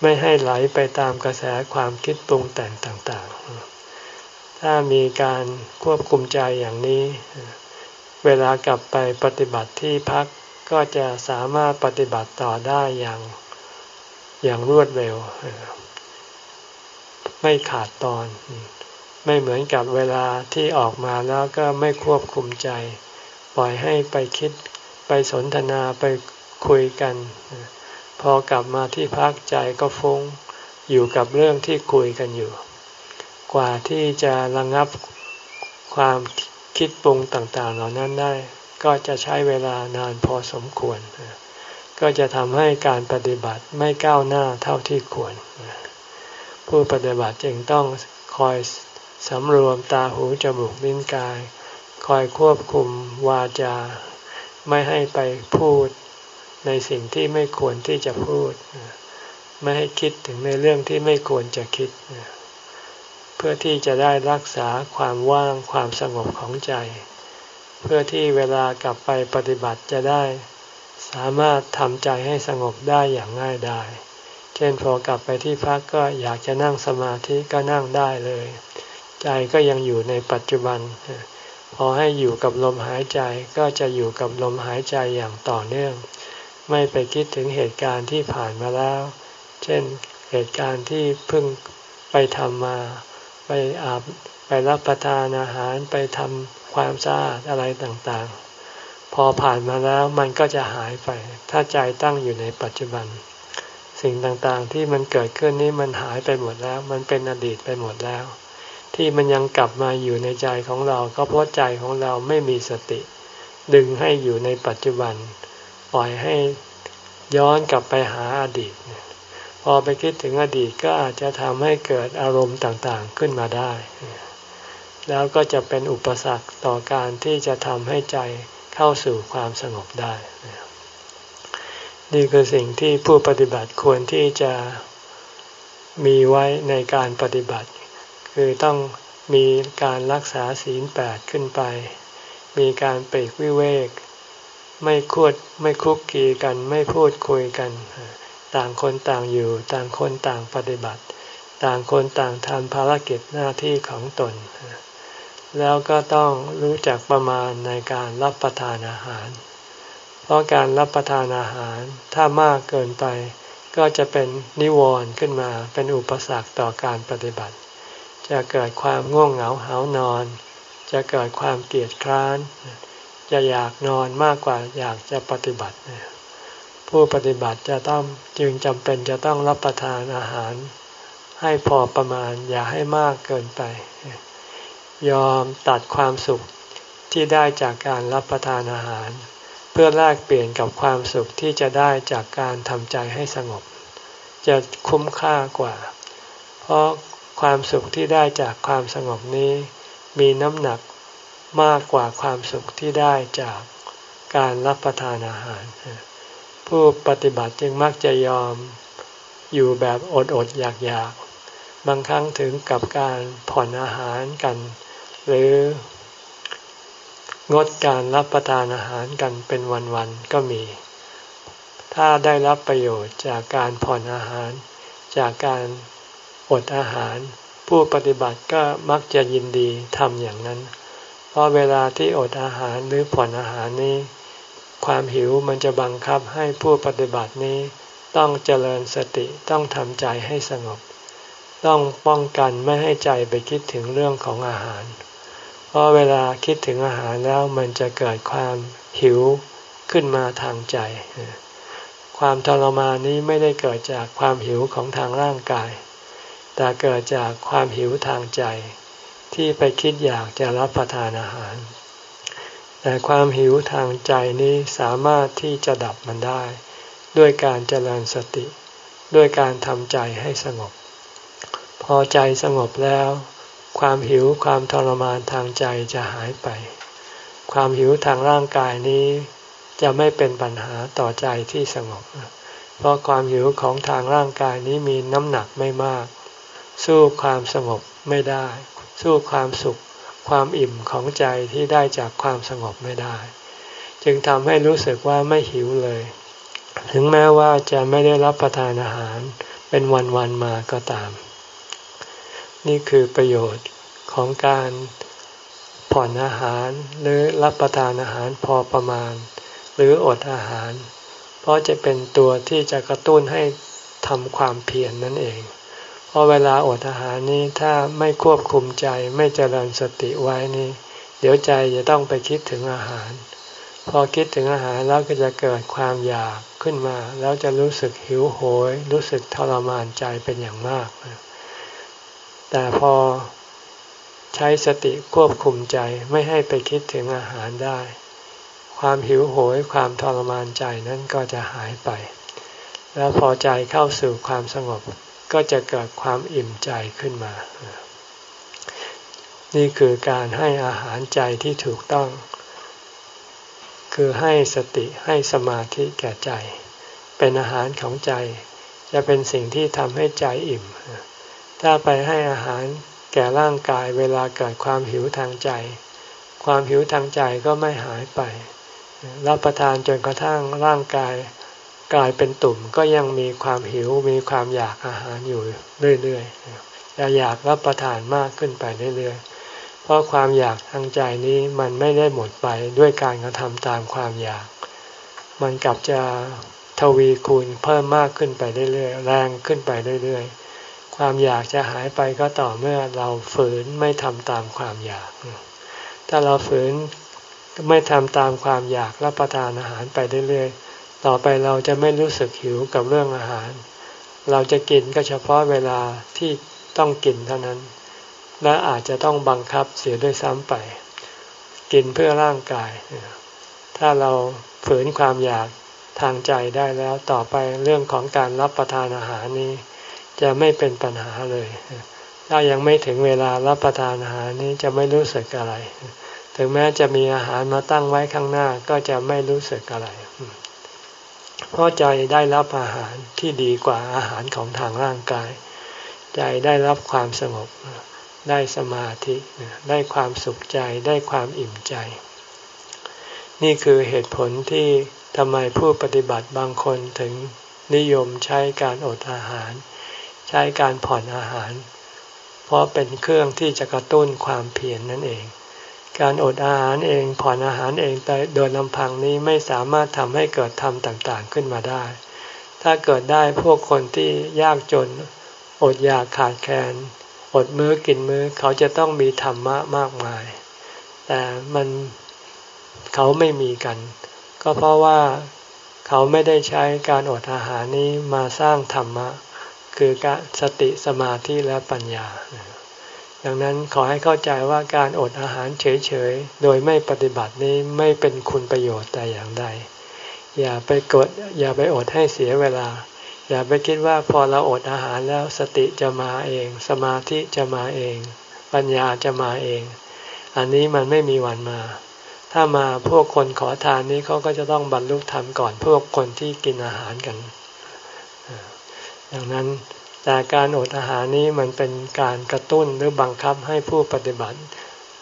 ไม่ให้ไหลไปตามกระแสความคิดปรุงแต่งต่างๆ ถ้ามีการควบคุมใจอย่างนี้ เวลากลับไปปฏิบัติที่พักก็จะสามารถปฏิบัติต่อได้อย่างอย่างรวดเร็ว ไม่ขาดตอน ไม่เหมือนกับเวลาที่ออกมาแล้วก็ไม่ควบคุมใจ ปล่อยให้ไปคิดไปสนทนาไปคุยกัน พอกลับมาที่พักใจก็ฟุ้งอยู่กับเรื่องที่คุยกันอยู่ กว่าที่จะระงงับความคิดปรุงต่างๆ เหล่านั้นได้ ก็จะใช้เวลานานพอสมควร ก็จะทำให้การปฏิบัติไม่ก้าวหน้าเท่าที่ควร ผู้ปฏิบัติจึงต้องคอยสำรวมตาหูจมูกลิ้นกาย คอยควบคุมวาจา ไม่ให้ไปพูดในสิ่งที่ไม่ควรที่จะพูด ไม่ให้คิดถึงในเรื่องที่ไม่ควรจะคิด เพื่อที่จะได้รักษาความว่างความสงบของใจ เพื่อที่เวลากลับไปปฏิบัติจะได้ สามารถทำใจให้สงบได้อย่างง่ายดายเช่นพอกลับไปที่พักก็อยากจะนั่งสมาธิก็นั่งได้เลย ใจก็ยังอยู่ในปัจจุบัน พอให้อยู่กับลมหายใจก็จะอยู่กับลมหายใจอย่างต่อเนื่อง ไม่ไปคิดถึงเหตุการณ์ที่ผ่านมาแล้ว เช่นเหตุการณ์ที่เพิ่งไปทำมา ไปอาบไปรับประทานอาหารไปทำความสะอาดอะไรต่างๆ พอผ่านมาแล้วมันก็จะหายไป ถ้าใจตั้งอยู่ในปัจจุบัน สิ่งต่างๆที่มันเกิดขึ้นนี้มันหายไปหมดแล้ว มันเป็นอดีตไปหมดแล้ว ที่มันยังกลับมาอยู่ในใจของเราก็เพราะใจของเราไม่มีสติ ดึงให้อยู่ในปัจจุบัน ปล่อยให้ย้อนกลับไปหาอดีต พอไปคิดถึงอดีตก็อาจจะทำให้เกิดอารมณ์ต่างๆขึ้นมาได้ แล้วก็จะเป็นอุปสรรคต่อการที่จะทำให้ใจเข้าสู่ความสงบได้ นี่คือสิ่งที่ผู้ปฏิบัติควรที่จะมีไว้ในการปฏิบัติ คือต้องมีการรักษาศีลแปดขึ้นไป มีการเปรกวิเวก ไม่คูดไม่คุกคีกัน ไม่พูดคุยกัน ต่างคนต่างอยู่ ต่างคนต่างปฏิบัติ ต่างคนต่างทำภารกิจหน้าที่ของตน แล้วก็ต้องรู้จักประมาณในการรับประทานอาหาร เพราะการรับประทานอาหารถ้ามากเกินไป ก็จะเป็นนิวรณ์ขึ้นมาเป็นอุปสรรคต่อการปฏิบัติ จะเกิดความง่วงเหงาหานอน จะเกิดความเกลียดคร้าน จะอยากนอนมากกว่าอยากจะปฏิบัติ ผู้ปฏิบัติจะต้องจึงจำเป็นจะต้องรับประทานอาหาร ให้พอประมาณอย่าให้มากเกินไป ยอมตัดความสุขที่ได้จากการรับประทานอาหาร เพื่อแลกเปลี่ยนกับความสุขที่จะได้จากการทำใจให้สงบ จะคุ้มค่ากว่า เพราะความสุขที่ได้จากความสงบนี้ มีน้ำหนักมากกว่าความสุขที่ได้จากการรับประทานอาหาร ผู้ปฏิบัติจึงมักจะยอมอยู่แบบอดอดอยากอยากบางครั้งถึงกับการผ่อนอาหารกัน หรืองดการรับประทานอาหารกันเป็นวันๆก็มี ถ้าได้รับประโยชน์จากการผ่อนอาหาร จากการอดอาหาร ผู้ปฏิบัติก็มักจะยินดีทำอย่างนั้น เพราะเวลาที่อดอาหารหรือผ่อนอาหารนี้ ความหิวมันจะบังคับให้ผู้ปฏิบัตินี้ ต้องเจริญสติต้องทำใจให้สงบ ต้องป้องกันไม่ให้ใจไปคิดถึงเรื่องของอาหาร เพราะเวลาคิดถึงอาหารแล้วมันจะเกิดความหิวขึ้นมาทางใจ ความทรมานนี้ไม่ได้เกิดจากความหิวของทางร่างกาย แต่เกิดจากความหิวทางใจ ที่ไปคิดอยากจะรับประทานอาหาร แต่ความหิวทางใจนี้สามารถที่จะดับมันได้ ด้วยการเจริญสติ ด้วยการทำใจให้สงบ พอใจสงบแล้ว ความหิวความทรมานทางใจจะหายไป ความหิวทางร่างกายนี้ จะไม่เป็นปัญหาต่อใจที่สงบ เพราะความหิวของทางร่างกายนี้มีน้ำหนักไม่มาก สู้ความสงบไม่ได้ สู้ความสุข ความอิ่มของใจที่ได้จากความสงบไม่ได้ จึงทำให้รู้สึกว่าไม่หิวเลย ถึงแม้ว่าจะไม่ได้รับประทานอาหารเป็นวันๆมาก็ตาม นี่คือประโยชน์ของการผ่อนอาหารหรือรับประทานอาหารพอประมาณ หรืออดอาหาร เพราะจะเป็นตัวที่จะกระตุ้นให้ทำความเพียรนนั่นเอง พราะเวลาอดอาหารนี้ถ้าไม่ควบคุมใจไม่เจริญสติไว้นี่เดี๋ยวใจจะต้องไปคิดถึงอาหาร พอคิดถึงอาหารแล้วก็จะเกิดความอยากขึ้นมา แล้วจะรู้สึกหิวโหย รู้สึกทรมานใจเป็นอย่างมาก แต่พอใช้สติควบคุมใจไม่ให้ไปคิดถึงอาหารได้ ความหิวโหยความทรมานใจนั้นก็จะหายไป แล้วพอใจเข้าสู่ความสงบ ก็จะเกิดความอิ่มใจขึ้นมา นี่คือการให้อาหารใจที่ถูกต้อง คือให้สติให้สมาธิแก่ใจ เป็นอาหารของใจ จะเป็นสิ่งที่ทำให้ใจอิ่ม ถ้าไปให้อาหารแก่ร่างกายเวลาเกิดความหิวทางใจ ความหิวทางใจก็ไม่หายไป รับประทานจนกระทั่งร่างกาย กลายเป็นตุ่มก็ยังมีความหิวมีความอยากอาหารอยู่เรื่อยๆจะอยากรับประทานมากขึ้นไปเรื่อยๆ เพราะความอยากทางใจนี้มันไม่ได้หมดไปด้วยการกระทำตามความอยาก มันกลับจะทวีคูณเพิ่มมากขึ้นไปเรื่อยๆ แรงขึ้นไปเรื่อยๆ ความอยากจะหายไปก็ต่อเมื่อเราฝืนไม่ทำตามความอยาก ถ้าเราฝืนไม่ทำตามความอยากรับประทานอาหารไปเรื่อยๆ ต่อไปเราจะไม่รู้สึกหิวกับเรื่องอาหาร เราจะกินก็เฉพาะเวลาที่ต้องกินเท่านั้น และอาจจะต้องบังคับเสียด้วยซ้ำไป กินเพื่อร่างกาย ถ้าเราฝืนความอยากทางใจได้แล้วต่อไปเรื่องของการรับประทานอาหารนี้ จะไม่เป็นปัญหาเลย ถ้ายังไม่ถึงเวลารับประทานอาหารนี้จะไม่รู้สึกอะไร ถึงแม้จะมีอาหารมาตั้งไว้ข้างหน้าก็จะไม่รู้สึกอะไร เพราะใจได้รับอาหารที่ดีกว่าอาหารของทางร่างกาย ใจได้รับความสงบ ได้สมาธิ ได้ความสุขใจ ได้ความอิ่มใจ นี่คือเหตุผลที่ทำไมผู้ปฏิบัติบางคนถึงนิยมใช้การอดอาหาร ใช้การผ่อนอาหาร เพราะเป็นเครื่องที่จะกระตุ้นความเพียรนนั่นเอง การอดอาหารเองผ่อนอาหารเองแต่โดยลำพังนี้ไม่สามารถทำให้เกิดธรรมต่างๆขึ้นมาได้ ถ้าเกิดได้พวกคนที่ยากจนอดอยากขาดแคลนอดมื้อกินมื้อเขาจะต้องมีธรรมะมากมาย แต่มันเขาไม่มีกัน ก็เพราะว่าเขาไม่ได้ใช้การอดอาหารนี้มาสร้างธรรมะ คือการสติสมาธิและปัญญา ดังนั้นขอให้เข้าใจว่าการอดอาหารเฉยๆ โดยไม่ปฏิบัตินี้ไม่เป็นคุณประโยชน์แต่อย่างใด อย่าไปกดอย่าไปอดให้เสียเวลา อย่าไปคิดว่าพอเราอดอาหารแล้วสติจะมาเอง สมาธิจะมาเอง ปัญญาจะมาเอง อันนี้มันไม่มีวันมา ถ้ามาพวกคนขอทานนี้เขาก็จะต้องบรรลุธรรมก่อนพวกคนที่กินอาหารกัน ดังนั้น แต่การอดอาหารนี้มันเป็นการกระตุ้นหรือบังคับให้ผู้ปฏิบัติ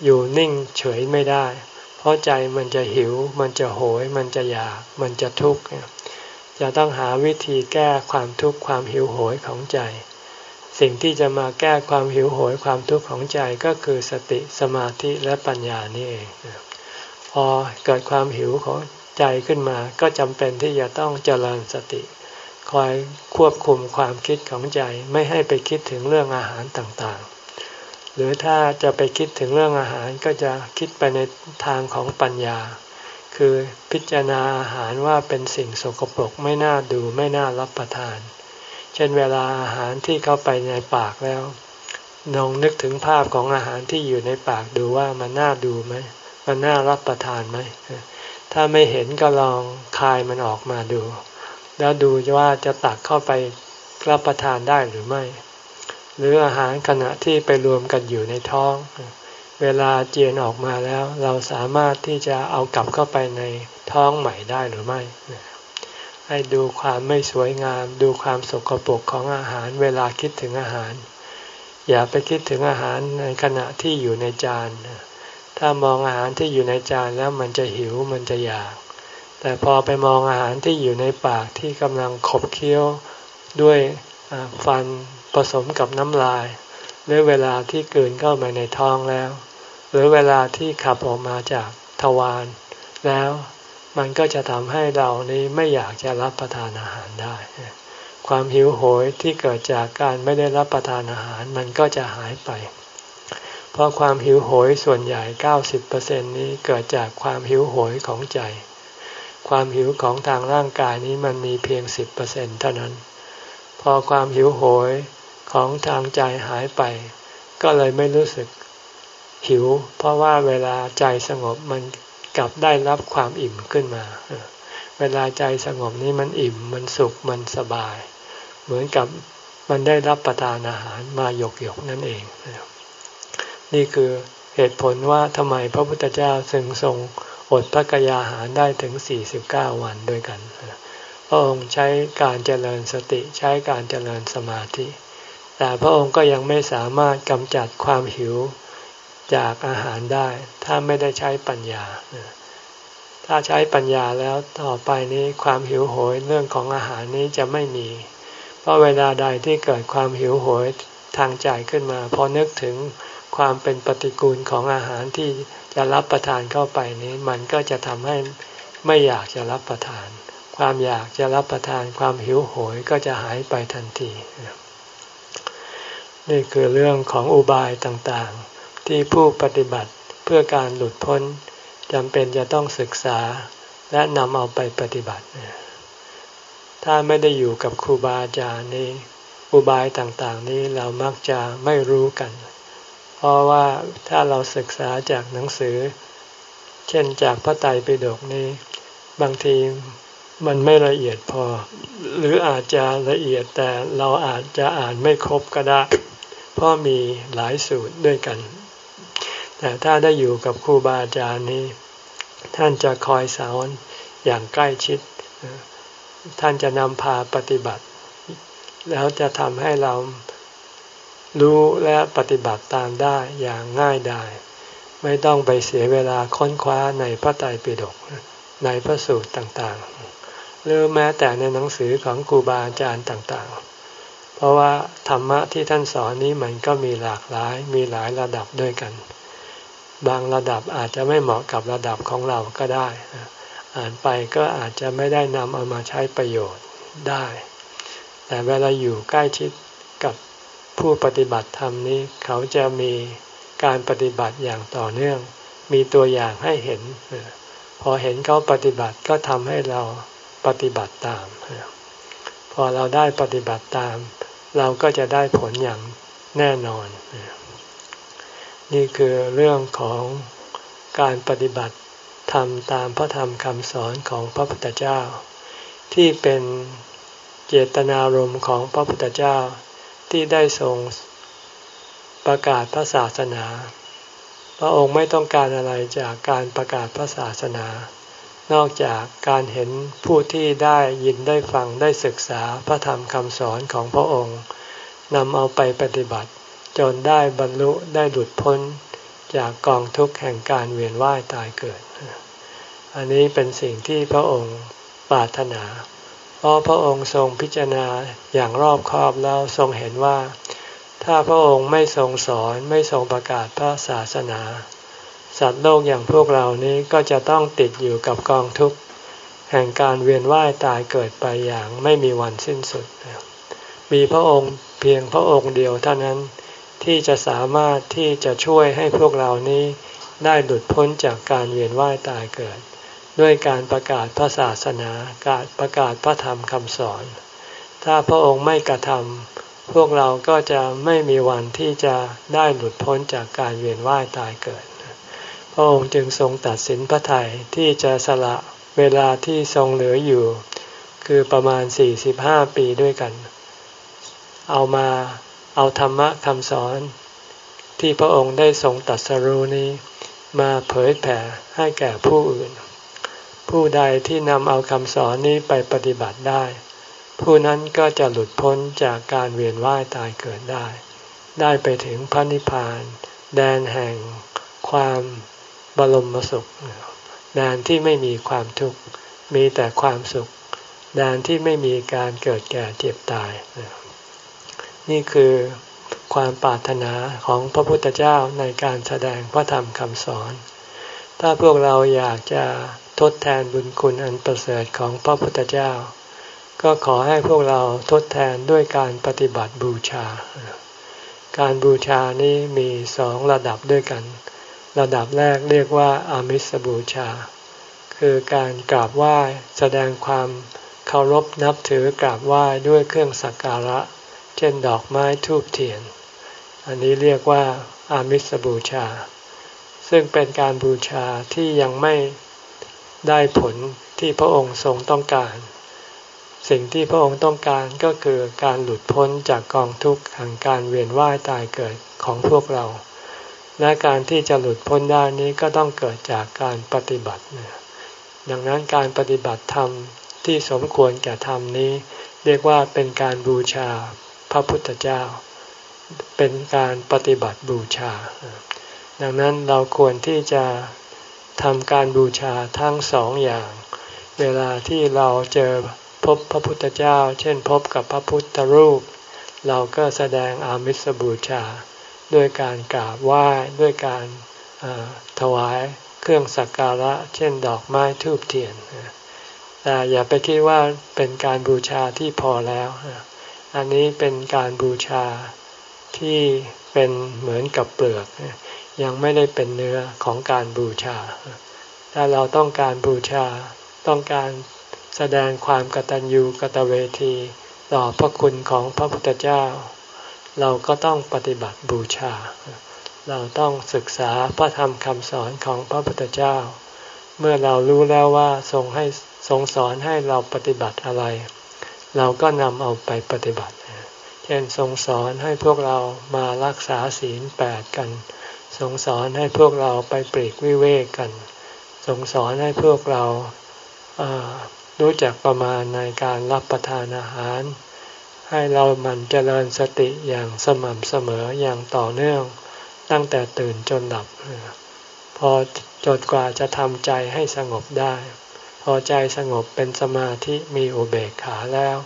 อยู่นิ่งเฉยไม่ได้ เพราะใจมันจะหิว มันจะโหย มันจะอยาก มันจะทุกข์จะต้องหาวิธีแก้ความทุกข์ความหิวโหยของใจ สิ่งที่จะมาแก้ความหิวโหยความทุกข์ของใจก็คือสติสมาธิและปัญญานี่เองพอเกิดความหิวของใจขึ้นมา ก็จำเป็นที่จะต้องเจริญสติ คอยควบคุมความคิดของใจไม่ให้ไปคิดถึงเรื่องอาหารต่างๆ หรือถ้าจะไปคิดถึงเรื่องอาหารก็จะคิดไปในทางของปัญญา คือพิจารณาอาหารว่าเป็นสิ่งสกปรกไม่น่าดูไม่น่ารับประทาน เช่นเวลาอาหารที่เข้าไปในปากแล้วลองนึกถึงภาพของอาหารที่อยู่ในปากดูว่ามันน่าดูไหม มันน่ารับประทานไหม ถ้าไม่เห็นก็ลองคายมันออกมาดู แล้วดูว่าจะตักเข้าไปรับประทานได้หรือไม่ หรืออาหารขณะที่ไปรวมกันอยู่ในท้อง เวลาเจียนออกมาแล้ว เราสามารถที่จะเอากลับเข้าไปในท้องใหม่ได้หรือไม่ ให้ดูความไม่สวยงาม ดูความสกปรกของอาหารเวลาคิดถึงอาหาร อย่าไปคิดถึงอาหารในขณะที่อยู่ในจาน ถ้ามองอาหารที่อยู่ในจานแล้วมันจะหิวมันจะอยาก แต่พอไปมองอาหารที่อยู่ในปากที่กำลังขบเคี้ยวด้วยฟันผสมกับน้ำลาย หรือเวลาที่เกินเข้ามาในท้องแล้ว หรือเวลาที่ขับออกมาจากทวารแล้วมันก็จะทำให้เรานี้ไม่อยากจะรับประทานอาหารได้ ความหิวโหยที่เกิดจากการไม่ได้รับประทานอาหาร มันก็จะหายไป เพราะความหิวโหยส่วนใหญ่ 90%นี้เกิดจากความหิวโหยของใจ ความหิวของทางร่างกายนี้มันมีเพียง10%เปอร์เซ็นเท่านั้น พอความหิวโหยของทางใจหายไป ก็เลยไม่รู้สึกหิว เพราะว่าเวลาใจสงบมันกลับได้รับความอิ่มขึ้นมา เวลาใจสงบนี้มันอิ่มมันสุขมันสบาย เหมือนกับมันได้รับประทานอาหารมาหยกหยกนั่นเอง นี่คือเหตุผลว่าทำไมพระพุทธเจ้าถึงทรง อดพระกยาหารได้ถึง 49 วันด้วยกัน พระองค์ใช้การเจริญสติใช้การเจริญสมาธิ แต่พระองค์ก็ยังไม่สามารถกำจัดความหิวจากอาหารได้ ถ้าไม่ได้ใช้ปัญญา ถ้าใช้ปัญญาแล้วต่อไปนี้ความหิวโหยเรื่องของอาหารนี้จะไม่มี เพราะเวลาใดที่เกิดความหิวโหยทางใจขึ้นมาพอนึกถึง ความเป็นปฏิกูลของอาหารที่จะรับประทานเข้าไปนี้ มันก็จะทำให้ไม่อยากจะรับประทาน ความอยากจะรับประทานความหิวโหยก็จะหายไปทันที นี่คือเรื่องของอุบายต่างๆ ที่ผู้ปฏิบัติเพื่อการหลุดพ้นจำเป็นจะต้องศึกษาและนำเอาไปปฏิบัติ ถ้าไม่ได้อยู่กับครูบาอาจารย์นี้ อุบายต่างๆ นี้เรามักจะไม่รู้กัน เพราะว่าถ้าเราศึกษาจากหนังสือ เช่นจากพระไตรปิฎกนี้ บางทีมันไม่ละเอียดพอ หรืออาจจะละเอียดแต่เราอาจจะอ่านไม่ครบก็ได้ เพราะมีหลายสูตรด้วยกัน แต่ถ้าได้อยู่กับครูบาอาจารย์นี้ ท่านจะคอยสอนอย่างใกล้ชิด ท่านจะนำพาปฏิบัติ แล้วจะทำให้เรา รู้และปฏิบัติตามได้อย่างง่ายดายไม่ต้องไปเสียเวลาค้นคว้าในพระไตรปิฎกในพระสูตรต่างๆ หรือแม้แต่ในหนังสือของครูบาอาจารย์ต่างๆ เพราะว่าธรรมะที่ท่านสอนนี้มันก็มีหลากหลายมีหลายระดับด้วยกัน บางระดับอาจจะไม่เหมาะกับระดับของเราก็ได้ อ่านไปก็อาจจะไม่ได้นำเอามาใช้ประโยชน์ได้ แต่เวลาอยู่ใกล้ชิด ผู้ปฏิบัติธรรมนี้เขาจะมีการปฏิบัติอย่างต่อเนื่อง มีตัวอย่างให้เห็น พอเห็นเขาปฏิบัติก็ทำให้เราปฏิบัติตาม พอเราได้ปฏิบัติตาม เราก็จะได้ผลอย่างแน่นอน นี่คือเรื่องของการปฏิบัติทำตามพระธรรมคำสอนของพระพุทธเจ้า ที่เป็นเจตนารมณ์ของพระพุทธเจ้า ที่ได้ทรงประกาศพระศาสนา พระองค์ไม่ต้องการอะไรจากการประกาศพระศาสนา นอกจากการเห็นผู้ที่ได้ยินได้ฟังได้ศึกษาพระธรรมคำสอนของพระองค์นำเอาไปปฏิบัติ จนได้บรรลุได้หลุดพ้นจากกองทุกข์แห่งการเวียนว่ายตายเกิด อันนี้เป็นสิ่งที่พระองค์ปรารถนา เพราะพระองค์ทรงพิจารณาอย่างรอบคอบแล้วทรงเห็นว่า ถ้าพระองค์ไม่ทรงสอนไม่ทรงประกาศพระศาสนา สัตว์โลกอย่างพวกเรานี้ก็จะต้องติดอยู่กับกองทุกข์แห่งการเวียนว่ายตายเกิดไปอย่างไม่มีวันสิ้นสุด มีพระองค์เพียงพระองค์เดียวเท่านั้นที่จะสามารถที่จะช่วยให้พวกเรานี้ได้หลุดพ้นจากการเวียนว่ายตายเกิด ด้วยการประกาศพระศาสนา การประกาศพระธรรมคำสอน ถ้าพระองค์ไม่กระทำพวกเราก็จะไม่มีวันที่จะได้หลุดพ้นจากการเวียนว่ายตายเกิด พระองค์จึงทรงตัดสินพระทัยที่จะสละเวลาที่ทรงเหลืออยู่ คือประมาณ 45 ปีด้วยกัน เอามาเอาธรรมะคำสอน ที่พระองค์ได้ทรงตัดสรู้นี้ มาเผยแผ่ให้แก่ผู้อื่น ผู้ใดที่นำเอาคำสอนนี้ไปปฏิบัติได้ ผู้นั้นก็จะหลุดพ้นจากการเวียนว่ายตายเกิดได้ ได้ไปถึงพระนิพพาน แดนแห่งความบรมสุข แดนที่ไม่มีความทุกข์ มีแต่ความสุข แดนที่ไม่มีการเกิดแก่เจ็บตาย นี่คือความปรารถนาของพระพุทธเจ้าในการแสดงพระธรรมคำสอน ถ้าพวกเราอยากจะ ทดแทนบุญคุณอันประเสริฐของพระพุทธเจ้า ก็ขอให้พวกเราทดแทนด้วยการปฏิบัติบูชา การบูชานี้มีสองระดับด้วยกัน ระดับแรกเรียกว่าอามิสบูชา คือการกราบไหว้แสดงความเคารพนับถือกราบไหว้ด้วยเครื่องสักการะ เช่นดอกไม้ทูบเทียน อันนี้เรียกว่าอามิสบูชา ซึ่งเป็นการบูชาที่ยังไม่ ได้ผลที่พระองค์ทรงต้องการ สิ่งที่พระองค์ต้องการก็คือการหลุดพ้นจากกองทุกข์แห่งการเวียนว่ายตายเกิดของพวกเรา และการที่จะหลุดพ้นได้นี้ก็ต้องเกิดจากการปฏิบัติดังนั้นการปฏิบัติธรรมที่สมควรแก่ธรรมนี้ เรียกว่าเป็นการบูชาพระพุทธเจ้า เป็นการปฏิบัติบูชา ดังนั้นเราควรที่จะ ทำการบูชาทั้งสองอย่าง เวลาที่เราเจอพบพระพุทธเจ้า เช่นพบกับพระพุทธรูป เราก็แสดงอามิสบูชา ด้วยการกราบไหว้ด้วยการถวายเครื่องสักการะ เช่นดอกไม้ทูบเทียนแต่อย่าไปคิดว่าเป็นการบูชาที่พอแล้ว อันนี้เป็นการบูชาที่เป็นเหมือนกับเปลือก ยังไม่ได้เป็นเนื้อของการบูชา ถ้าเราต้องการบูชา ต้องการแสดงความกตัญญูกตเวที ต่อพระคุณของพระพุทธเจ้า เราก็ต้องปฏิบัติบูชา เราต้องศึกษาพระธรรมคำสอนของพระพุทธเจ้า เมื่อเรารู้แล้วว่าทรงให้ทรงสอนให้เราปฏิบัติอะไร เราก็นำเอาไปปฏิบัติ เช่นทรงสอนให้พวกเรามารักษาศีลแปดกัน ทรงสอนให้พวกเราไปปรีกวิเวกกัน ทรงสอนให้พวกเรารู้จักประมาณในการรับประทานอาหาร ให้เรามันเจริญสติอย่างสม่ำเสมออย่างต่อเนื่อง ตั้งแต่ตื่นจนหลับ พอจดกว่าจะทำใจให้สงบได้ พอใจสงบเป็นสมาธิมีอุเบกขาแล้ว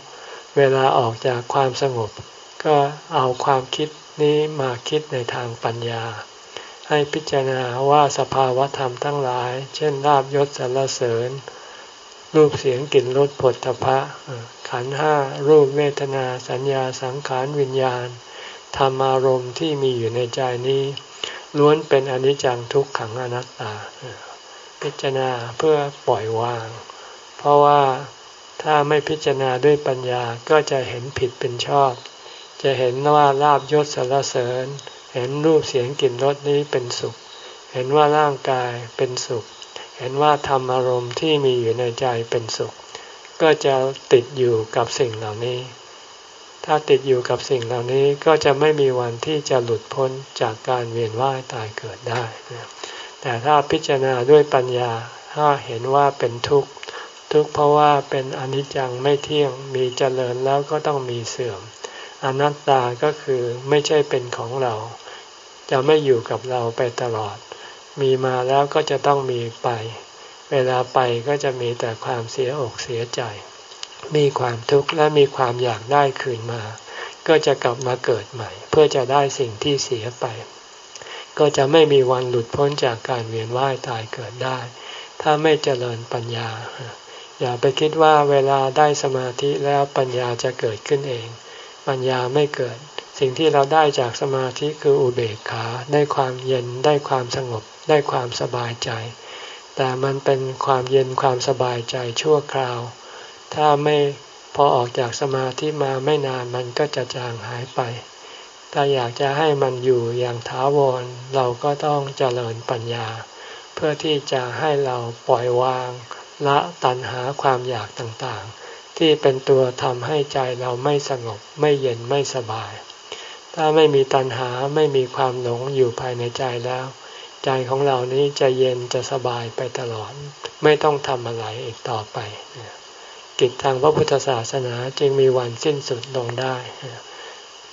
เวลาออกจากความสงบ ก็เอาความคิดนี้มาคิดในทางปัญญา ให้พิจารณาว่าสภาวะธรรมทั้งหลาย เช่นลาบยศสรรเสริญ รูปเสียงกลิ่นรสผลทพะขันห้ารูปเวทนาสัญญาสังขารวิญญาณ ธรรมารมณ์ที่มีอยู่ในใจนี้ ล้วนเป็นอนิจจังทุกขังอนัตตา พิจารณาเพื่อปล่อยวาง เพราะว่าถ้าไม่พิจารณาด้วยปัญญาก็จะเห็นผิดเป็นชอบ จะเห็นว่าลาบยศสารเสริญ เห็นรูปเสียงกลิ่นรสนี้เป็นสุข เห็นว่าร่างกายเป็นสุข เห็นว่าธรรมอารมณ์ที่มีอยู่ในใจเป็นสุข ก็จะติดอยู่กับสิ่งเหล่านี้ ถ้าติดอยู่กับสิ่งเหล่านี้ก็จะไม่มีวันที่จะหลุดพ้นจากการเวียนว่ายตายเกิดได้ แต่ถ้าพิจารณาด้วยปัญญาถ้าเห็นว่าเป็นทุกข์ทุกข์เพราะว่าเป็นอนิจจังไม่เที่ยงมีเจริญแล้วก็ต้องมีเสื่อม อนัตตาก็คือไม่ใช่เป็นของเรา จะไม่อยู่กับเราไปตลอด มีมาแล้วก็จะต้องมีไป เวลาไปก็จะมีแต่ความเสียอกเสียใจ มีความทุกข์และมีความอยากได้คืนมา ก็จะกลับมาเกิดใหม่ เพื่อจะได้สิ่งที่เสียไป ก็จะไม่มีวันหลุดพ้นจากการเวียนว่ายตายเกิดได้ ถ้าไม่เจริญปัญญา อย่าไปคิดว่าเวลาได้สมาธิแล้วปัญญาจะเกิดขึ้นเอง ปัญญาไม่เกิด สิ่งที่เราได้จากสมาธิคืออุเบกขา ได้ความเย็นได้ความสงบ ได้ความสบายใจ แต่มันเป็นความเย็นความสบายใจชั่วคราว ถ้าไม่พอออกจากสมาธิมาไม่นานมันก็จะจางหายไป ถ้าอยากจะให้มันอยู่อย่างถาวรเราก็ต้องเจริญปัญญา เพื่อที่จะให้เราปล่อยวางละตัณหาความอยากต่างๆ ที่เป็นตัวทำให้ใจเราไม่สงบไม่เย็นไม่สบาย ถ้าไม่มีตัณหาไม่มีความหลงอยู่ภายในใจแล้ว ใจของเรานี้จะเย็นจะสบายไปตลอด ไม่ต้องทำอะไรอีกต่อไป กิจทางพระพุทธศาสนาจึงมีวันสิ้นสุดลงได้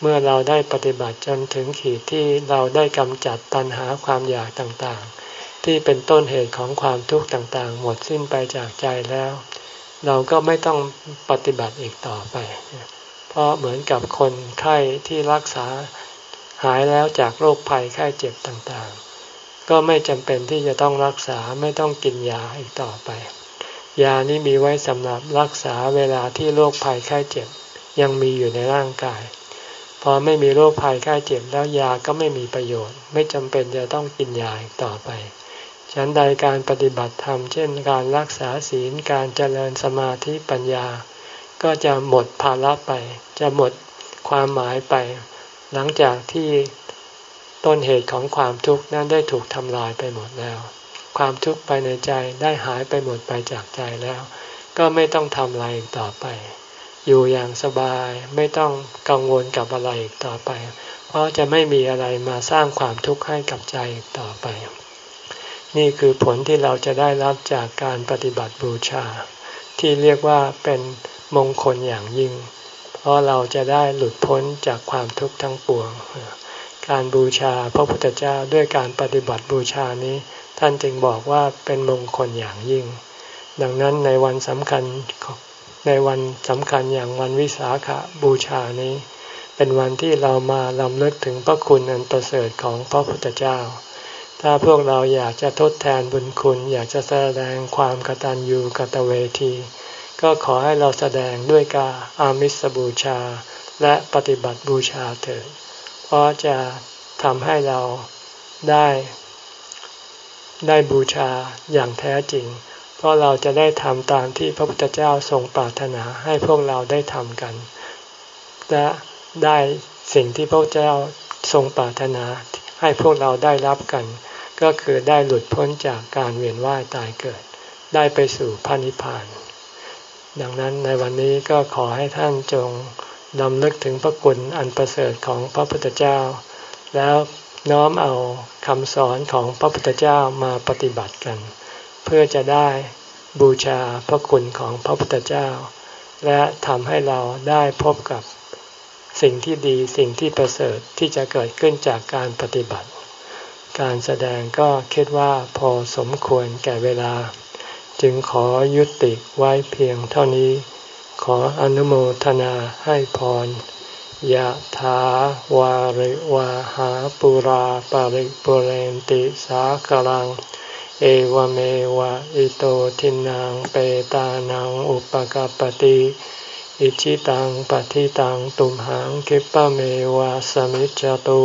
เมื่อเราได้ปฏิบัติจนถึงขีดที่เราได้กำจัดตัณหาความอยากต่างๆ ที่เป็นต้นเหตุของความทุกข์ต่างๆ หมดสิ้นไปจากใจแล้ว เราก็ไม่ต้องปฏิบัติอีกต่อไป เพราะเหมือนกับคนไข้ที่รักษาหายแล้วจากโรคภัยไข้เจ็บต่างๆ ก็ไม่จำเป็นที่จะต้องรักษาไม่ต้องกินยาอีกต่อไป ยานี้มีไว้สำหรับรักษาเวลาที่โรคภัยไข้เจ็บยังมีอยู่ในร่างกาย พอไม่มีโรคภัยไข้เจ็บแล้วยาก็ไม่มีประโยชน์ ไม่จำเป็นจะต้องกินยาอีกต่อไป ฉันใดการปฏิบัติธรรม เช่นการรักษาศีลการเจริญสมาธิปัญญา ก็จะหมดภาระไป จะหมดความหมายไป หลังจากที่ต้นเหตุของความทุกข์นั้นได้ถูกทำลายไปหมดแล้ว ความทุกข์ไปในใจได้หายไปหมดไปจากใจแล้ว ก็ไม่ต้องทำอะไรอีกต่อไป อยู่อย่างสบายไม่ต้องกังวลกับอะไรอีกต่อไป เพราะจะไม่มีอะไรมาสร้างความทุกข์ให้กับใจอีกต่อไป นี่คือผลที่เราจะได้รับจากการปฏิบัติบูชา ที่เรียกว่าเป็นมงคลอย่างยิ่ง เพราะเราจะได้หลุดพ้นจากความทุกข์ทั้งปวง การบูชาพระพุทธเจ้าด้วยการปฏิบัติบูชานี้ ท่านจึงบอกว่าเป็นมงคลอย่างยิ่ง ดังนั้นในวันสำคัญในวันสำคัญอย่างวันวิสาขบูชานี้ เป็นวันที่เรามาลำลึกถึงพระคุณอันประเสริฐของพระพุทธเจ้า ถ้าพวกเราอยากจะทดแทนบุญคุณ อยากจะแสดงความกตัญญูกตเวที ก็ขอให้เราแสดงด้วยกาอามิสบูชา และปฏิบัติบูชาเถิดเพราะจะทำให้เราได้ ได้บูชาอย่างแท้จริง เพราะเราจะได้ทำตามที่พระพุทธเจ้าทรงปรารถนาให้พวกเราได้ทำกัน และได้สิ่งที่พระเจ้าทรงปรารถนาให้พวกเราได้รับกัน ก็คือได้หลุดพ้นจากการเวียนว่ายตายเกิด ได้ไปสู่พระนิพพาน ดังนั้นในวันนี้ก็ขอให้ท่านจงนำลึกถึงพระคุณอันประเสริฐของพระพุทธเจ้า แล้วน้อมเอาคำสอนของพระพุทธเจ้ามาปฏิบัติกัน เพื่อจะได้บูชาพระคุณของพระพุทธเจ้า และทำให้เราได้พบกับสิ่งที่ดีสิ่งที่ประเสริฐที่จะเกิดขึ้นจากการปฏิบัติ การแสดงก็คิดว่าพอสมควรแก่เวลา จึงขอยุติไว้เพียงเท่านี้ ขออนุโมทนาให้พรยะถาวาริวาหาปุราปาริปุเรนติสากลัง เอวเมวะอิโตทินังเปตานังอุปกปติอิชิตังปฏิตังตุมหังคิปะเมวะสมิจจตุ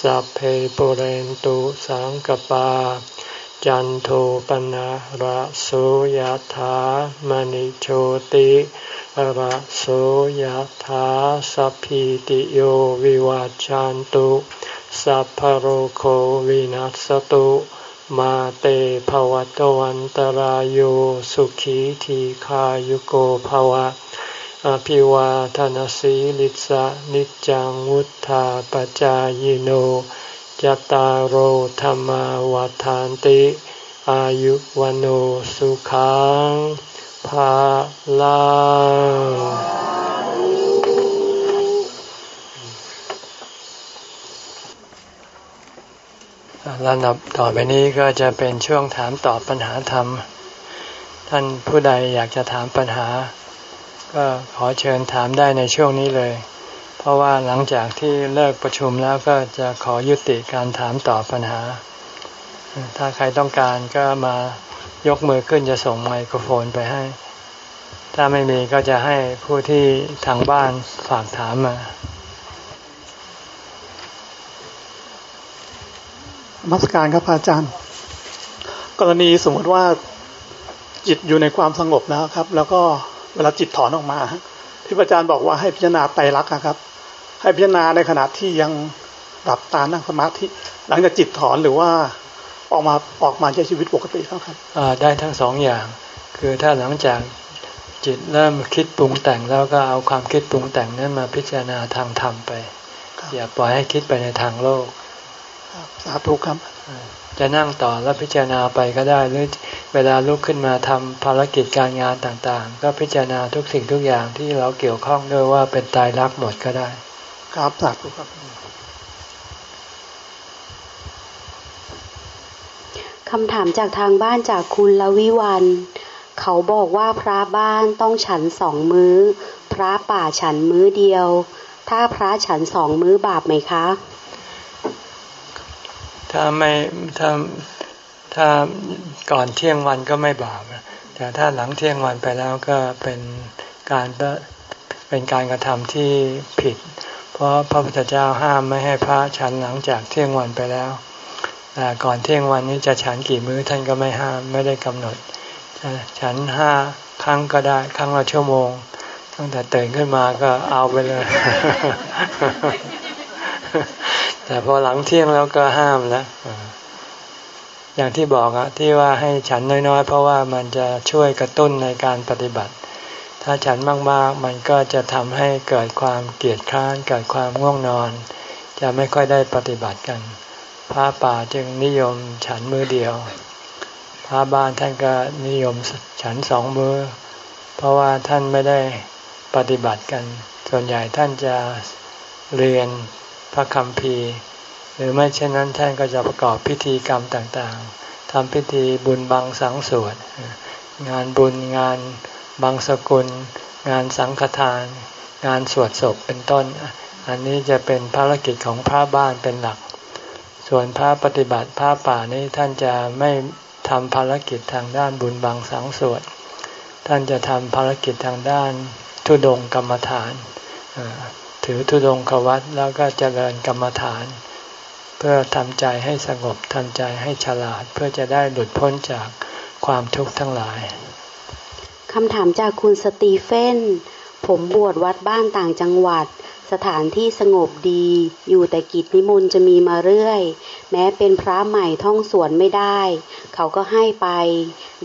สัพเพปุเรนตุสังกปา จันโทปนะระโสยถามณิโชติระโสยถาสัพพิติโยวิวัจจันตุสัพพโรโควินัสตุมาเตภวตวันตารโยสุขีทีขายุโกภวะ อภิวาทานสีลิสะนิจังวุธาปจายโนจตารโหธรรมวาทานติ อายุวันโอสุขังภาลังลำดับต่อไปนี้ก็จะเป็นช่วงถามตอบปัญหาธรรม ท่านผู้ใดอยากจะถามปัญหา ก็ขอเชิญถามได้ในช่วงนี้เลย เพราะว่าหลังจากที่เลิกประชุมแล้วก็จะขอยุติการถามตอบปัญหา ถ้าใครต้องการก็มายกมือขึ้นจะส่งไมโครโฟนไปให้ ถ้าไม่มีก็จะให้ผู้ที่ทางบ้านฝากถามมามัสการครับอาจารย์ กรณีสมมติว่าจิตอยู่ในความสงบแล้วครับ แล้วก็ เวลาจิตถอนออกมาที่อาจารย์บอกว่าให้พิจารณาไตรลักษณ์นะครับ ให้พิจารณาในขณะที่ยังหลับตานั่งสมาธิหลังจากจิตถอนหรือว่าออกมาออกมาใช้ชีวิตปกติครับได้ทั้งสองอย่าง คือถ้าหลังจากจิตเริ่มคิดปรุงแต่งแล้วก็เอาความคิดปรุงแต่งนั้นมาพิจารณาทางธรรมไป อย่าปล่อยให้คิดไปในทางโลกสาธุครับ จะนั่งต่อแล้วพิจารณาไปก็ได้ หรือเวลาลุกขึ้นมาทำภารกิจการงานต่างๆ ก็พิจารณาทุกสิ่งทุกอย่างที่เราเกี่ยวข้องด้วยว่าเป็นตายรักหมดก็ได้ ครับสาธุครับคำถามจากทางบ้านจากคุณละวิวัน เขาบอกว่าพระบ้านต้องฉันสองมือ้อ พระป่าฉันมื้อเดียว ถ้าพระฉันสองมื้อบาปไหมคะ ถ้าไม่ถ้าถ้าก่อนเที่ยงวันก็ไม่บาปแต่ถ้าหลังเที่ยงวันไปแล้วก็เป็นการเป็นการกระทำที่ผิด เพราะพระพุทธเจ้าห้ามไม่ให้พระฉันหลังจากเที่ยงวันไปแล้วแต่ก่อนเที่ยงวันนี้จะฉันกี่มื้อท่านก็ไม่ห้ามไม่ได้กำหนดฉันห้าครั้งก็ได้ครั้งละชั่วโมงตั้งแต่ตื่นขึ้นมาก็เอาไปเลย แต่พอหลังเที่ยงแล้วก็ห้ามแล้วอย่างที่บอกอะที่ว่าให้ฉันน้อยๆ เพราะว่ามันจะช่วยกระตุ้นในการปฏิบัติ ถ้าฉันมากๆ มันก็จะทำให้เกิดความเกลียดคร้านเกิดความง่วงนอน จะไม่ค่อยได้ปฏิบัติกัน พระป่าจึงนิยมฉันมือเดียว พระบ้านท่านก็นิยมฉันสองมือ เพราะว่าท่านไม่ได้ปฏิบัติกัน ส่วนใหญ่ท่านจะเรียน พระคำพีหรือไม่เช่นนั้นท่านก็จะประกอบพิธีกรรมต่างๆทำพิธีบุญบังสังสวดงานบุญงานบังสกุล งานสังฆทาน งานสวดศพเป็นต้น อันนี้จะเป็นภารกิจของพระบ้านเป็นหลัก ส่วนพระปฏิบัติพระป่านี้ท่านจะไม่ทำภารกิจทางด้านบุญบางสังสวดท่านจะทำภารกิจทางด้านทุดงกรรมฐาน ถือทุดงควัตแล้วก็เจริญกรรมฐาน เพื่อทำใจให้สงบทำใจให้ฉลาด เพื่อจะได้หลุดพ้นจากความทุกข์ทั้งหลายคำถามจากคุณสตีเฟนผมบวชวัดบ้านต่างจังหวัด สถานที่สงบดี อยู่แต่กิจนิมนต์จะมีมาเรื่อย แม้เป็นพระใหม่ท่องสวนไม่ได้ เขาก็ให้ไป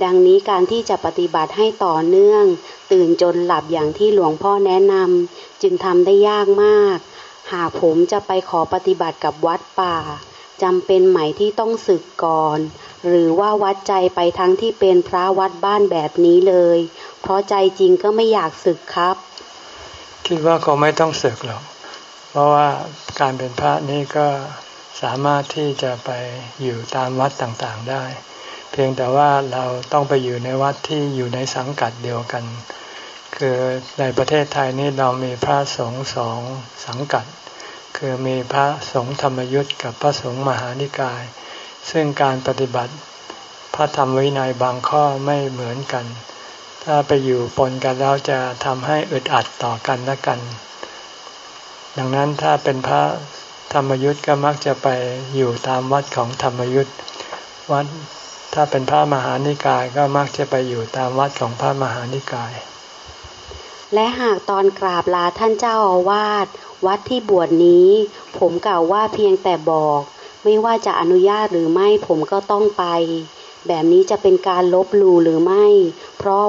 ดังนี้การที่จะปฏิบัติให้ต่อเนื่อง ตื่นจนหลับอย่างที่หลวงพ่อแนะนำจึงทำได้ยากมาก หากผมจะไปขอปฏิบัติกับวัดป่าจำเป็นไหมที่ต้องศึกก่อน หรือว่าวัดใจไปทั้งที่เป็นพระวัดบ้านแบบนี้เลย เพราะใจจริงก็ไม่อยากศึกครับ คิดว่าเขาไม่ต้องศึกหรอก เพราะว่าการเป็นพระนี่ก็สามารถที่จะไปอยู่ตามวัดต่างๆได้ เพียงแต่ว่าเราต้องไปอยู่ในวัดที่อยู่ในสังกัดเดียวกัน คือในประเทศไทยนี่เรามีพระสงฆ์สองสังกัด คือมีพระสงฆ์ธรรมยุทธ์กับพระสงฆ์มหานิกาย ซึ่งการปฏิบัติพระธรรมวินัยบางข้อไม่เหมือนกัน ถ้าไปอยู่ปนกันแล้วจะทำให้อึดอัดต่อกันและกัน ดังนั้นถ้าเป็นพระธรรมยุทธ์ก็มักจะไปอยู่ตามวัดของธรรมยุทธ์วัดถ้าเป็นพระมหานิกายก็มักจะไปอยู่ตามวัดของพระมหานิกาย และหากตอนกราบลาท่านเจ้าอาวาสวัดที่บวชนี้ ผมกล่าวว่าเพียงแต่บอก ไม่ว่าจะอนุญาตหรือไม่ผมก็ต้องไป แบบนี้จะเป็นการลบลูหรือไม่ เพราะ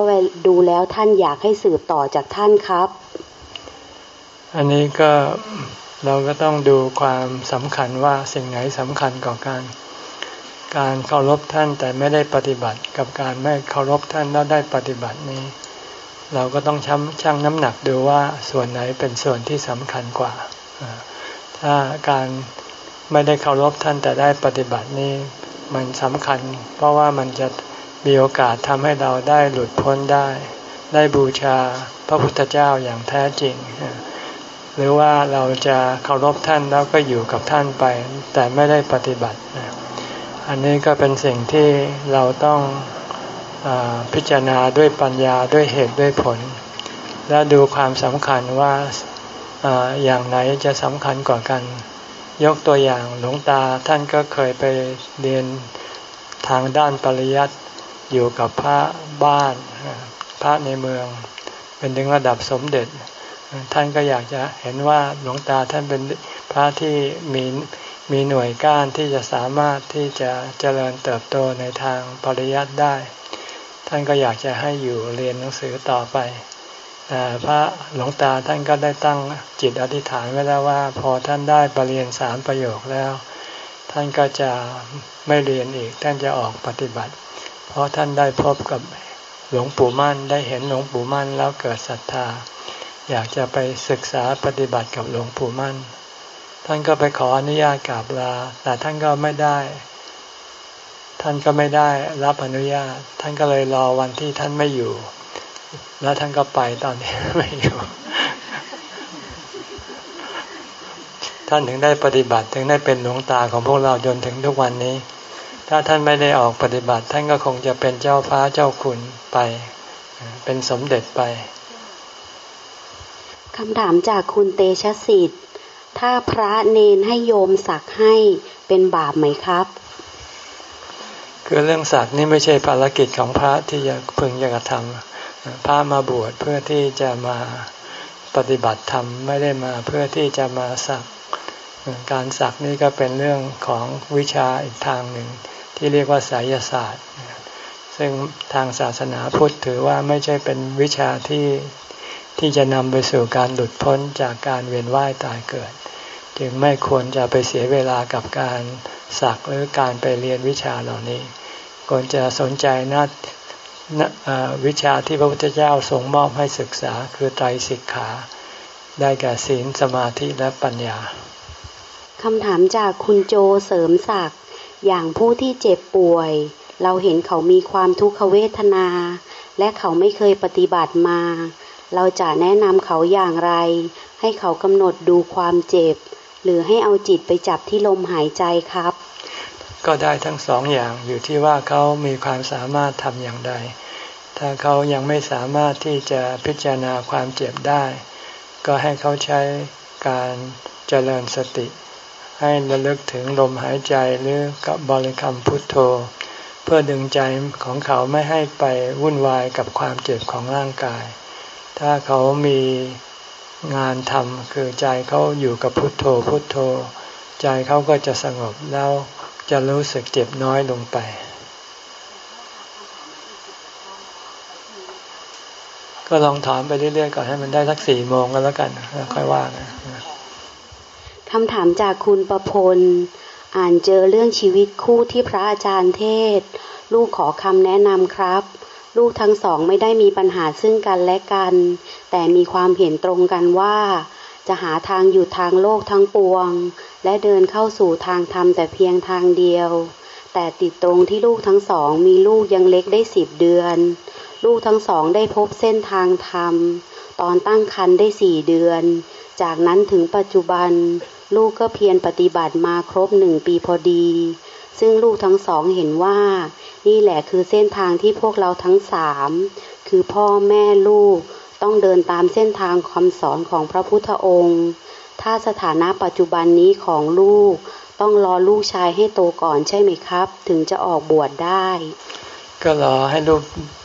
ดูแล้วท่านอยากให้สืบต่อจากท่านครับ อันนี้ก็เราก็ต้องดูความสำคัญว่าสิ่งไหนสำคัญกว่ากัน การเคารพท่านแต่ไม่ได้ปฏิบัติกับการไม่เคารพท่านแล้วได้ปฏิบัตินี้ เราก็ต้องชั่งชั่งน้ำหนักดูว่าส่วนไหนเป็นส่วนที่สำคัญกว่า ถ้าการไม่ได้เคารพท่านแต่ได้ปฏิบัตินี้ มันสำคัญ เพราะว่ามันจะมีโอกาสทำให้เราได้หลุดพ้นได้ ได้บูชาพระพุทธเจ้าอย่างแท้จริง หรือว่าเราจะเคารพท่านแล้วก็อยู่กับท่านไป แต่ไม่ได้ปฏิบัติ อันนี้ก็เป็นสิ่งที่เราต้องพิจารณาด้วยปัญญาด้วยเหตุด้วยผล และดูความสำคัญว่าออย่างไหนจะสำคัญกว่ากัน ยกตัวอย่างหลวงตาท่านก็เคยไปเรียนทางด้านปริยัติอยู่กับพระบ้านพระในเมือง เป็นถึงระดับสมเด็จ ท่านก็อยากจะเห็นว่าหลวงตาท่านเป็นพระที่มีมีหน่วยก้านที่จะสามารถที่จะเจริญเติบโตในทางปริยัติได้ ท่านก็อยากจะให้อยู่เรียนหนังสือต่อไป พระหลวงตาท่านก็ได้ตั้งจิตอธิษฐานไว้แล้วว่า พอท่านได้ปรริญญาสามประโยคแล้ว ท่านก็จะไม่เรียนอีกท่านจะออกปฏิบัติ เพราะท่านได้พบกับหลวงปู่มั่นได้เห็นหลวงปู่มั่นแล้วเกิดศรัทธา อยากจะไปศึกษาปฏิบัติกับหลวงปู่มั่น ท่านก็ไปขออนุญาตกราบลา แต่ท่านก็ไม่ได้ ท่านก็ไม่ได้รับอนุญาต ท่านก็เลยรอวันที่ท่านไม่อยู่ แล้วท่านก็ไปตอนนี้ไม่อยู่ท่านถึงได้ปฏิบัติถึงได้เป็นหลวงตาของพวกเราจนถึงทุกวันนี้ ถ้าท่านไม่ได้ออกปฏิบัติ ท่านก็คงจะเป็นเจ้าฟ้าเจ้าคุณไป เป็นสมเด็จไปคำถามจากคุณเตชะสิทธิ์ ถ้าพระเนนให้โยมสักให้เป็นบาปไหมครับ คือเรื่องสักนี่ไม่ใช่ภารกิจของพระที่จะพึงจะกระทำ พระมาบวชเพื่อที่จะมาปฏิบัติธรรมไม่ได้มาเพื่อที่จะมาสัก การสักนี่ก็เป็นเรื่องของวิชาอีกทางหนึ่ง ที่เรียกว่าไสยศาสตร์ ซึ่งทางศาสนาพุทธถือว่าไม่ใช่เป็นวิชาที่ที่จะนำไปสู่การหลุดพ้นจากการเวียนว่ายตายเกิด จึงไม่ควรจะไปเสียเวลากับการสักหรือการไปเรียนวิชาเหล่านี้ควรจะสนใจนัด วิชาที่พระพุทธเจ้าทรงมอบให้ศึกษาคือไตรสิกขาได้แก่ศีลสมาธิและปัญญาคำถามจากคุณโจเสริมศักดิ์อย่างผู้ที่เจ็บป่วย เราเห็นเขามีความทุกขเวทนา และเขาไม่เคยปฏิบัติมา เราจะแนะนำเขาอย่างไร ให้เขากำหนดดูความเจ็บ หรือให้เอาจิตไปจับที่ลมหายใจครับ ก็ได้ทั้งสองอย่างอยู่ที่ว่าเขามีความสามารถทำอย่างใด ถ้าเขายังไม่สามารถที่จะพิจารณาความเจ็บได้ ก็ให้เขาใช้การเจริญสติ ให้ระลึกถึงลมหายใจหรือกับบริกรรมพุทโธ เพื่อดึงใจของเขาไม่ให้ไปวุ่นวายกับความเจ็บของร่างกาย ถ้าเขามีงานทำคือใจเขาอยู่กับพุทโธพุทโธ ใจเขาก็จะสงบแล้ว จะรู้สึกเจ็บน้อยลงไป ก็ลองถามไปเรื่อยๆก่อนให้มันได้สักสี่โมงก็แล้วกันแล้วค่อยว่านะคำถามจากคุณประพล อ่านเจอเรื่องชีวิตคู่ที่พระอาจารย์เทศ ลูกขอคำแนะนำครับ ลูกทั้งสองไม่ได้มีปัญหาซึ่งกันและกัน แต่มีความเห็นตรงกันว่า จะหาทางอยู่ทางโลกทั้งปวง และเดินเข้าสู่ทางธรรมแต่เพียงทางเดียว แต่ติดตรงที่ลูกทั้งสองมีลูกยังเล็กได้สิบเดือน ลูกทั้งสองได้พบเส้นทางธรรม ตอนตั้งครรภ์ได้สี่เดือน จากนั้นถึงปัจจุบัน ลูกก็เพียรปฏิบัติมาครบหนึ่งปีพอดี ซึ่งลูกทั้งสองเห็นว่า นี่แหละคือเส้นทางที่พวกเราทั้งสามคือพ่อแม่ลูก ต้องเดินตามเส้นทางคำสอนของพระพุทธองค์ ถ้าสถานะปัจจุบันนี้ของลูก ต้องรอลูกชายให้โตก่อนใช่ไหมครับ ถึงจะออกบวชได้ ก็รอให้ลูก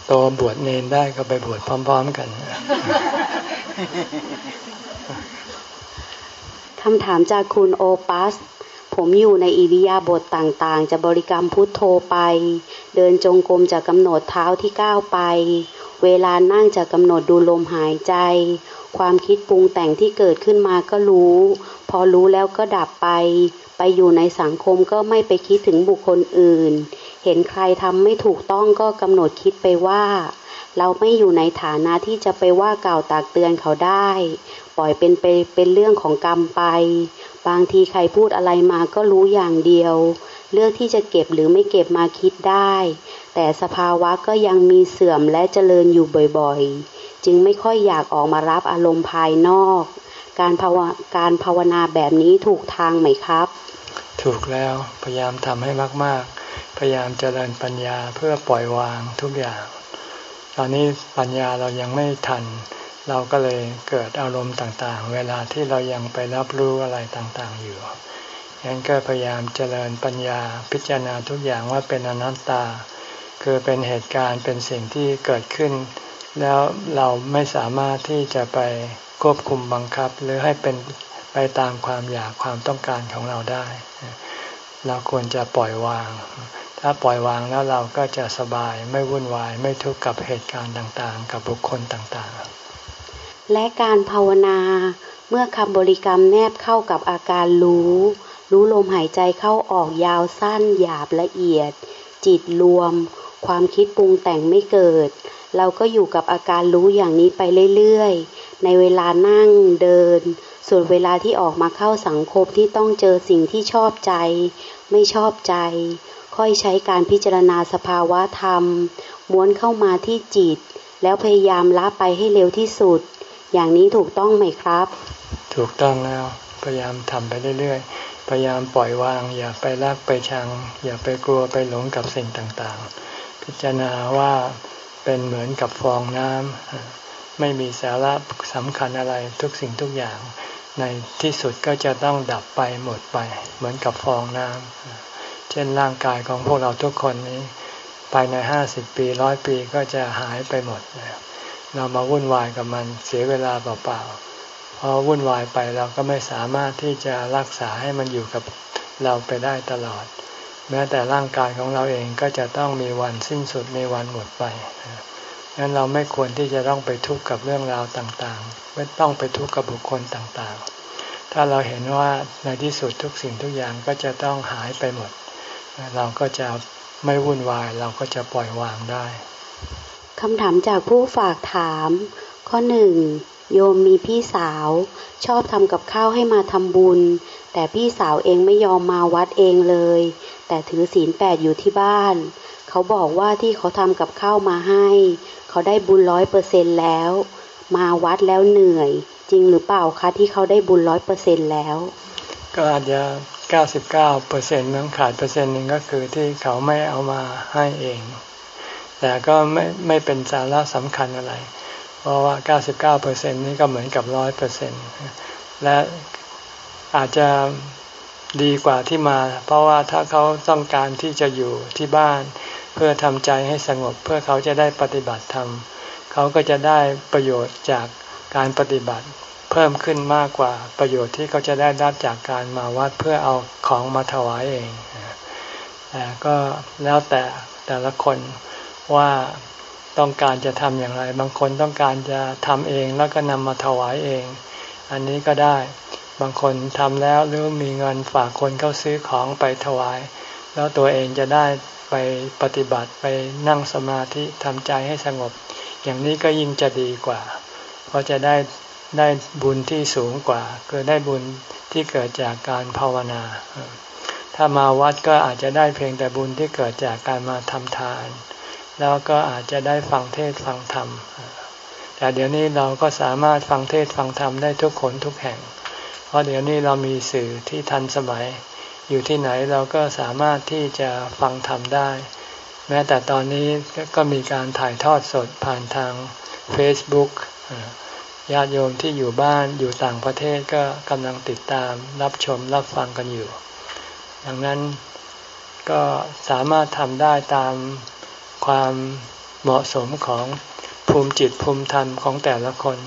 โตบวชเนนได้ก็ไปบวชพร้อม ๆ กันคำถามจากคุณโอปัส ผมอยู่ในอิริยาบถต่างๆ จะบริกรรมพุทโธไป เดินจงกรมจะกำหนดเท้าที่ก้าวไป เวลานั่งจะกำหนดดูลมหายใจ ความคิดปรุงแต่งที่เกิดขึ้นมาก็รู้ พอรู้แล้วก็ดับไป ไปอยู่ในสังคมก็ไม่ไปคิดถึงบุคคลอื่น เห็นใครทำไม่ถูกต้องก็กำหนดคิดไปว่า เราไม่อยู่ในฐานะที่จะไปว่ากล่าวตักเตือนเขาได้ ปล่อยเป็นไปเป็นเรื่องของกรรมไป บางทีใครพูดอะไรมาก็รู้อย่างเดียว เลือกที่จะเก็บหรือไม่เก็บมาคิดได้ แต่สภาวะก็ยังมีเสื่อมและเจริญอยู่บ่อยๆ จึงไม่ค่อยอยากออกมารับอารมณ์ภายนอก การภาวการภาวนาแบบนี้ถูกทางไหมครับ ถูกแล้วพยายามทำให้มากๆ พยายามเจริญปัญญาเพื่อปล่อยวางทุกอย่าง ตอนนี้ปัญญาเรายังไม่ทัน เราก็เลยเกิดอารมณ์ต่างๆ เวลาที่เรายังไปรับรู้อะไรต่างๆอยู่งั้นก็พยายามเจริญปัญญาพิจารณาทุกอย่างว่าเป็นอนัตตา คือเป็นเหตุการณ์เป็นสิ่งที่เกิดขึ้น แล้วเราไม่สามารถที่จะไปควบคุมบังคับ หรือให้เป็นไปตามความอยากความต้องการของเราได้ เราควรจะปล่อยวาง ถ้าปล่อยวางแล้วเราก็จะสบายไม่วุ่นวายไม่ทุกข์กับเหตุการณ์ต่างๆ กับบุคคลต่างๆ และการภาวนาเมื่อคำบริกรรมแนบเข้ากับอาการรู้ รู้ลมหายใจเข้าออกยาวสั้นหยาบละเอียด จิตรวม ความคิดปรุงแต่งไม่เกิด เราก็อยู่กับอาการรู้อย่างนี้ไปเรื่อยๆ ในเวลานั่งเดิน ส่วนเวลาที่ออกมาเข้าสังคมที่ต้องเจอสิ่งที่ชอบใจ ไม่ชอบใจ ค่อยใช้การพิจารณาสภาวะธรรม ม้วนเข้ามาที่จิต แล้วพยายามละไปให้เร็วที่สุด อย่างนี้ถูกต้องไหมครับ ถูกต้องแล้วพยายามทำไปเรื่อยๆพยายามปล่อยวาง อย่าไปรักไปชัง อย่าไปกลัวไปหลงกับสิ่งต่างๆ พิจารณาว่าเป็นเหมือนกับฟองน้ำไม่มีสาระสำคัญอะไรทุกสิ่งทุกอย่าง ในที่สุดก็จะต้องดับไปหมดไป เหมือนกับฟองน้ำเช่นร่างกายของพวกเราทุกคนนี้ ภายในห้าสิบปีร้อยปีก็จะหายไปหมด เรามาวุ่นวายกับมันเสียเวลาเปล่าๆพราะวุ่นวายไปเราก็ไม่สามารถที่จะรักษาให้มันอยู่กับเราไปได้ตลอด แม้แต่ร่างกายของเราเองก็จะต้องมีวันสิ้นสุดมีวันหมดไปงั้นเราไม่ควรที่จะต้องไปทุกข์กับเรื่องราวต่างๆ ไม่ต้องไปทุกข์กับบุคคลต่างๆ ถ้าเราเห็นว่าในที่สุดทุกสิ่งทุกอย่างก็จะต้องหายไปหมด เราก็จะไม่วุ่นวายเราก็จะปล่อยวางได้คำถามจากผู้ฝากถาม ข้อหนึ่งโยมมีพี่สาว ชอบทำกับข้าวให้มาทำบุญ แต่พี่สาวเองไม่ยอมมาวัดเองเลย แต่ถือศีลแปดอยู่ที่บ้าน เขาบอกว่าที่เขาทำกับข้าวมาให้ เขาได้บุญร้อยเปอร์เซ็นแล้ว มาวัดแล้วเหนื่อย จริงหรือเปล่าคะที่เขาได้บุญร้อยเปอร์เซ็นแล้ว ก็อาจจะเก้าสิบเก้าเปอร์เซ็นต์มั้งขาดเปอร์เซ็นต์หนึ่งก็คือที่เขาไม่เอามาให้เอง แต่ก็ไม่ไม่เป็นสาระสำคัญอะไร เพราะว่าเก้าสิบเก้าเปอร์เซ็นต์นี้ก็เหมือนกับร้อยเปอร์เซ็นต์และอาจจะ ดีกว่าที่มา เพราะว่าถ้าเขาต้องการที่จะอยู่ที่บ้าน เพื่อทำใจให้สงบ เพื่อเขาจะได้ปฏิบัติธรรมเขาก็จะได้ประโยชน์จากการปฏิบัติ เพิ่มขึ้นมากกว่าประโยชน์ที่เขาจะได้รับจากการมาวัดเพื่อเอาของมาถวายเองแต่ก็แล้วแต่แต่ละคนว่าต้องการจะทำอย่างไร บางคนต้องการจะทำเองแล้วก็นำมาถวายเอง อันนี้ก็ได้ บางคนทำแล้วหรือมีเงินฝากคนเข้าซื้อของไปถวาย แล้วตัวเองจะได้ไปปฏิบัติไปนั่งสมาธิทำใจให้สงบ อย่างนี้ก็ยิ่งจะดีกว่า เพราะจะได้ได้บุญที่สูงกว่าคือได้บุญที่เกิดจากการภาวนา ถ้ามาวัดก็อาจจะได้เพียงแต่บุญที่เกิดจากการมาทำทาน แล้วก็อาจจะได้ฟังเทศฟังธรรมแต่เดี๋ยวนี้เราก็สามารถฟังเทศฟังธรรมได้ทุกคนทุกแห่ง ราะเดี๋ยวนี้เรามีสื่อที่ทันสมัย อยู่ที่ไหนเราก็สามารถที่จะฟังธรรมได้ แม้แต่ตอนนี้ก็มีการถ่ายทอดสดผ่านทาง Facebook ญาติโยมที่อยู่บ้านอยู่ต่างประเทศก็กำลังติดตามรับชมรับฟังกันอยู่ ดังนั้นก็สามารถทำได้ตามความเหมาะสมของภูมิจิตภูมิธรรมของแต่ละคน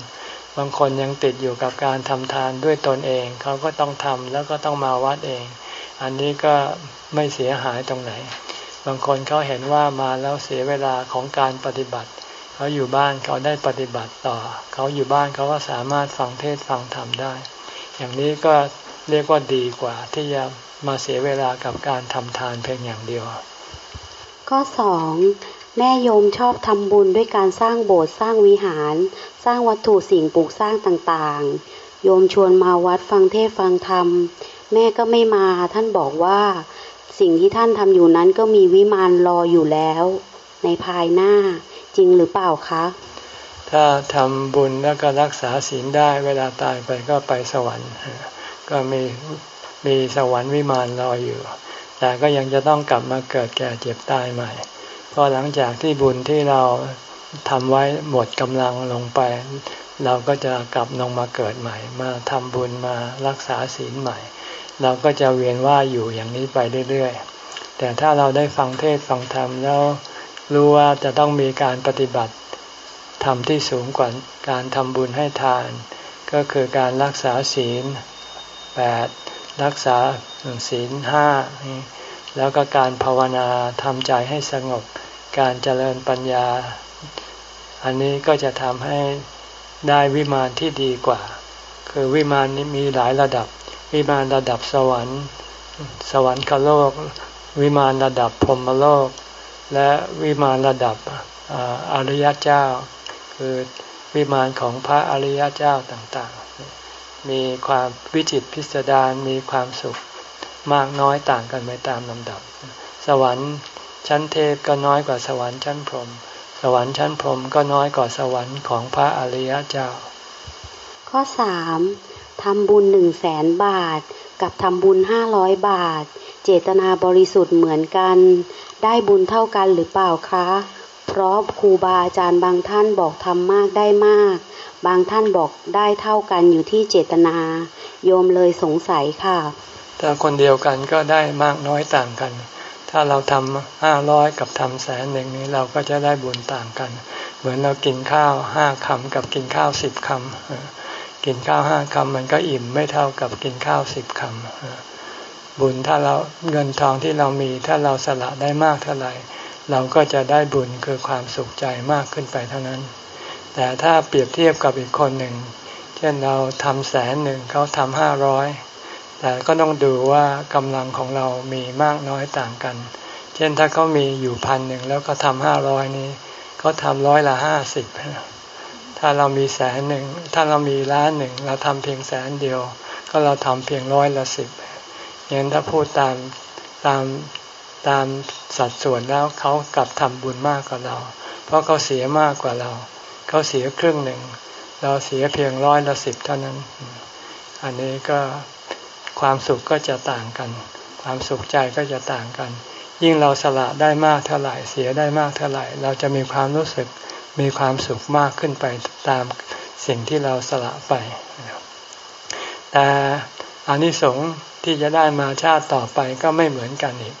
บางคนยังติดอยู่กับการทำทานด้วยตนเอง เขาก็ต้องทำแล้วก็ต้องมาวัดเอง อันนี้ก็ไม่เสียหายตรงไหน บางคนเขาเห็นว่ามาแล้วเสียเวลาของการปฏิบัติ เขาอยู่บ้านเขาได้ปฏิบัติต่อ เขาอยู่บ้านเขาก็สามารถฟังเทศฟังธรรมได้ อย่างนี้ก็เรียกว่าดีกว่าที่จะมาเสียเวลากับการทำทานเพียงอย่างเดียว ข้อสอง แม่โยมชอบทำบุญด้วยการสร้างโบสถ์สร้างวิหาร สร้างวัตถุสิ่งปลูกสร้างต่างๆ โยมชวนมาวัดฟังเทศฟังธรรม แม่ก็ไม่มาท่านบอกว่า สิ่งที่ท่านทำอยู่นั้นก็มีวิมานรออยู่แล้ว ในภายหน้าจริงหรือเปล่าคะ ถ้าทำบุญแล้วก็รักษาศีลได้เวลาตายไปก็ไปสวรรค์ ก็มีมีสวรรค์วิมานรออยู่ แต่ก็ยังจะต้องกลับมาเกิดแก่เจ็บตายใหม่ พราะหลังจากที่บุญที่เราทำไว้หมดกำลังลงไป เราก็จะกลับลงมาเกิดใหม่ มาทำบุญมารักษาศีลใหม่ เราก็จะเวียนว่าอยู่อย่างนี้ไปเรื่อยๆ แต่ถ้าเราได้ฟังเทศฟังธรรมแล้วรู้ว่าจะต้องมีการปฏิบัติทำที่สูงกว่าการทำบุญให้ทาน ก็คือการรักษาศีลแปดรักษาศีลห้าแล้วก็การภาวนาทำใจให้สงบ การเจริญปัญญา อันนี้ก็จะทำให้ได้วิมานที่ดีกว่า คือวิมานนี้มีหลายระดับ วิมานระดับสวรรค์ สวรรคโลก วิมานระดับพรหมโลก และวิมานระดับอริยเจ้า คือวิมานของพระอริยเจ้าต่างๆ มีความวิจิตพิสดารมีความสุขมากน้อยต่างกันไปตามลำดับ สวรรค์ ชั้นเทพก็น้อยกว่าสวรรค์ชั้นพรหมสวรรค์ชั้นพรหมก็น้อยกว่าสวรรค์ของพระอริยเจ้า ข้อสามทำบุญหนึ่งแสนบาท กับทำบุญห้าร้อยบาท เจตนาบริสุทธิ์เหมือนกัน ได้บุญเท่ากันหรือเปล่าคะ เพราะครูบาอาจารย์บางท่านบอกทำมากได้มาก บางท่านบอกได้เท่ากันอยู่ที่เจตนา โยมเลยสงสัยค่ะถ้าคนเดียวกันก็ได้มากน้อยต่างกัน ถ้าเราทำห้าร้อยกับทำแสนหนึ่งนี้เราก็จะได้บุญต่างกัน เหมือนเรากินข้าวห้าคำกับกินข้าวสิบคำกินข้าวห้าคำมันก็อิ่มไม่เท่ากับกินข้าวสิบคำบุญถ้าเราเงินทองที่เรามีถ้าเราสละได้มากเท่าไหร่ เราก็จะได้บุญคือความสุขใจมากขึ้นไปเท่านั้น แต่ถ้าเปรียบเทียบกับอีกคนหนึ่ง เช่นเราทำแสนหนึ่งเขาทำห้าร้อย แต่ก็ต้องดูว่ากำลังของเรามีมากน้อยต่างกัน เช่นถ้าเขามีอยู่พันหนึ่งแล้วก็ทำห้าร้อยนี้เขาทำร้อยละห้าสิบถ้าเรามีแสนหนึ่งถ้าเรามีล้านหนึ่งเราทำเพียงแสนเดียว ก็เราทำเพียงร้อยละสิบอย่างถ้าพูดตามตามตามสัดส่วนแล้วเขากลับทำบุญมากกว่าเรา เพราะเขาเสียมากกว่าเรา เขาเสียครึ่งหนึ่ง เราเสียเพียงร้อยละสิบเท่านั้น อันนี้ก็ ความสุขก็จะต่างกัน ความสุขใจก็จะต่างกัน ยิ่งเราสละได้มากเท่าไหร่เสียได้มากเท่าไหร่ เราจะมีความรู้สึกมีความสุขมากขึ้นไปตามสิ่งที่เราสละไป แต่อานิสงส์ที่จะได้มาชาติต่อไปก็ไม่เหมือนกันอีก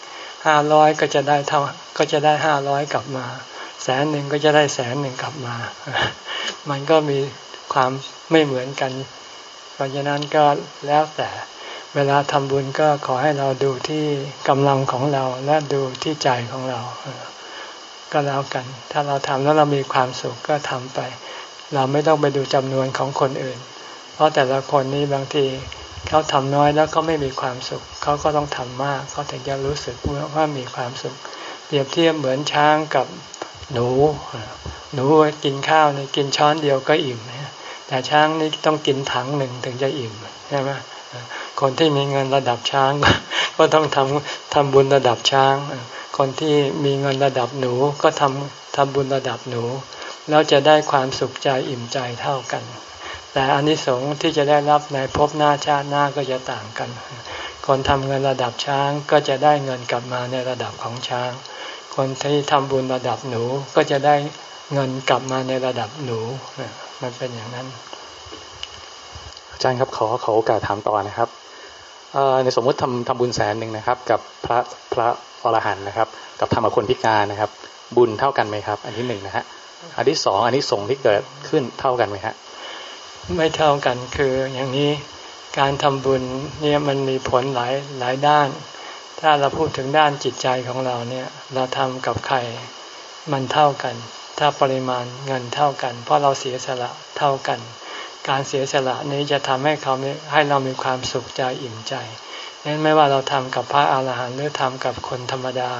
ห้าร้อยก็จะได้เท่าก็จะได้ห้าร้อยกลับมา แสนหนึ่งก็จะได้แสนหนึ่งกลับมา มันก็มีความไม่เหมือนกัน เพราะฉะนั้นก็แล้วแต่ เวลาทำบุญก็ขอให้เราดูที่กำลังของเราและดูที่ใจของเรา ก็แล้วกัน ถ้าเราทำแล้วเรามีความสุขก็ทำไป เราไม่ต้องไปดูจำนวนของคนอื่น เพราะแต่ละคนนี้บางทีเขาทำน้อยแล้วก็ไม่มีความสุข เขาก็ต้องทำมากเขาถึงจะรู้สึกว่ามีความสุข เปรียบเทียบเหมือนช้างกับหนู หนูกินข้าวนี่กินช้อนเดียวก็อิ่มแต่ช้างนี่ต้องกินถังหนึ่งถึงจะอิ่มใช่ไหม คนที่มีเงินระดับช้าง ก็ต้องทำทำบุญระดับช้าง คนที่มีเงินระดับหนูก็ทำทำบุญระดับหนู แล้วจะได้ความสุขใจอิ่มใจเท่ากัน แต่อนนิสงส์ที่จะได้รับในภพหน้าชาติหน้าก็จะต่างกัน คนทำเงินระดับช้างก็จะได้เงินกลับมาในระดับของช้าง คนที่ทำบุญระดับหนูก็จะได้เงินกลับมาในระดับหนู มันเป็นอย่างนั้น อาจารย์ครับขอขอโอกาสถามต่อนะครับในสมมติทำทำบุญแสนหนึ่งนะครับ กับพระพระอรหันต์นะครับ กับทำกับคนพิการนะครับ บุญเท่ากันไหมครับ อันที่หนึ่งนะฮะอันที่สองอันที่สงที่เกิดขึ้นเท่ากันไหมฮะไม่เท่ากันคืออย่างนี้การทำบุญเนี่ยมันมีผลหลายหลายด้าน ถ้าเราพูดถึงด้านจิตใจของเราเนี่ยเราทำกับใครมันเท่ากัน ถ้าปริมาณเงินเท่ากัน เพราะเราเสียสละเท่ากัน การเสียสละนี้จะทำให้เขาให้เรามีความสุขใจอิ่มใจนั้นไม่ว่าเราทำกับพระอาหารหันต์หรือทำกับคนธรรมดา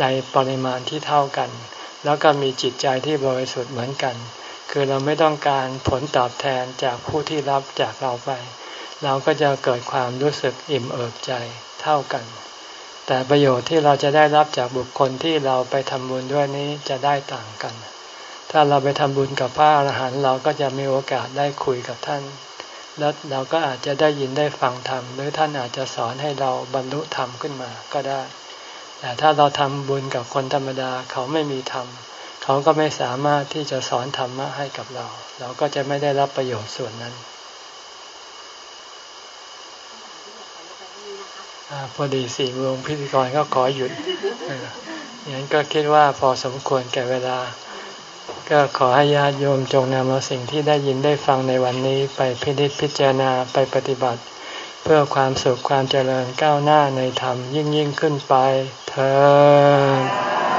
ในปริมาณที่เท่ากัน แล้วก็มีจิตใจที่บริสุทธิ์เหมือนกัน คือเราไม่ต้องการผลตอบแทนจากผู้ที่รับจากเราไป เราก็จะเกิดความรู้สึกอิ่มเอิบใจเท่ากัน แต่ประโยชน์ที่เราจะได้รับจากบุคคลที่เราไปทำบุญด้วยนี้จะได้ต่างกัน ถ้าเราไปทำบุญกับพระอรหันต์เราก็จะมีโอกาสได้คุยกับท่าน แล้วเราก็อาจจะได้ยินได้ฟังธรรม หรือท่านอาจจะสอนให้เราบรรลุธรรมขึ้นมาก็ได้ แต่ถ้าเราทำบุญกับคนธรรมดาเขาไม่มีธรรม เขาก็ไม่สามารถที่จะสอนธรรมะให้กับเรา เราก็จะไม่ได้รับประโยชน์ส่วนนั้นอพอดีสี่โมงพิธีกรก็ขอหยุดอย่างนั้นก็คิดว่าพอสมควรแก่เวลา ก็ขอให้ญาติโยมจงนำเอาสิ่งที่ได้ยินได้ฟังในวันนี้ไปพิจิตพิจารณาไปปฏิบัติ เพื่อความสุขความเจริญก้าวหน้าในธรรมยิ่งยิ่งขึ้นไปเธอ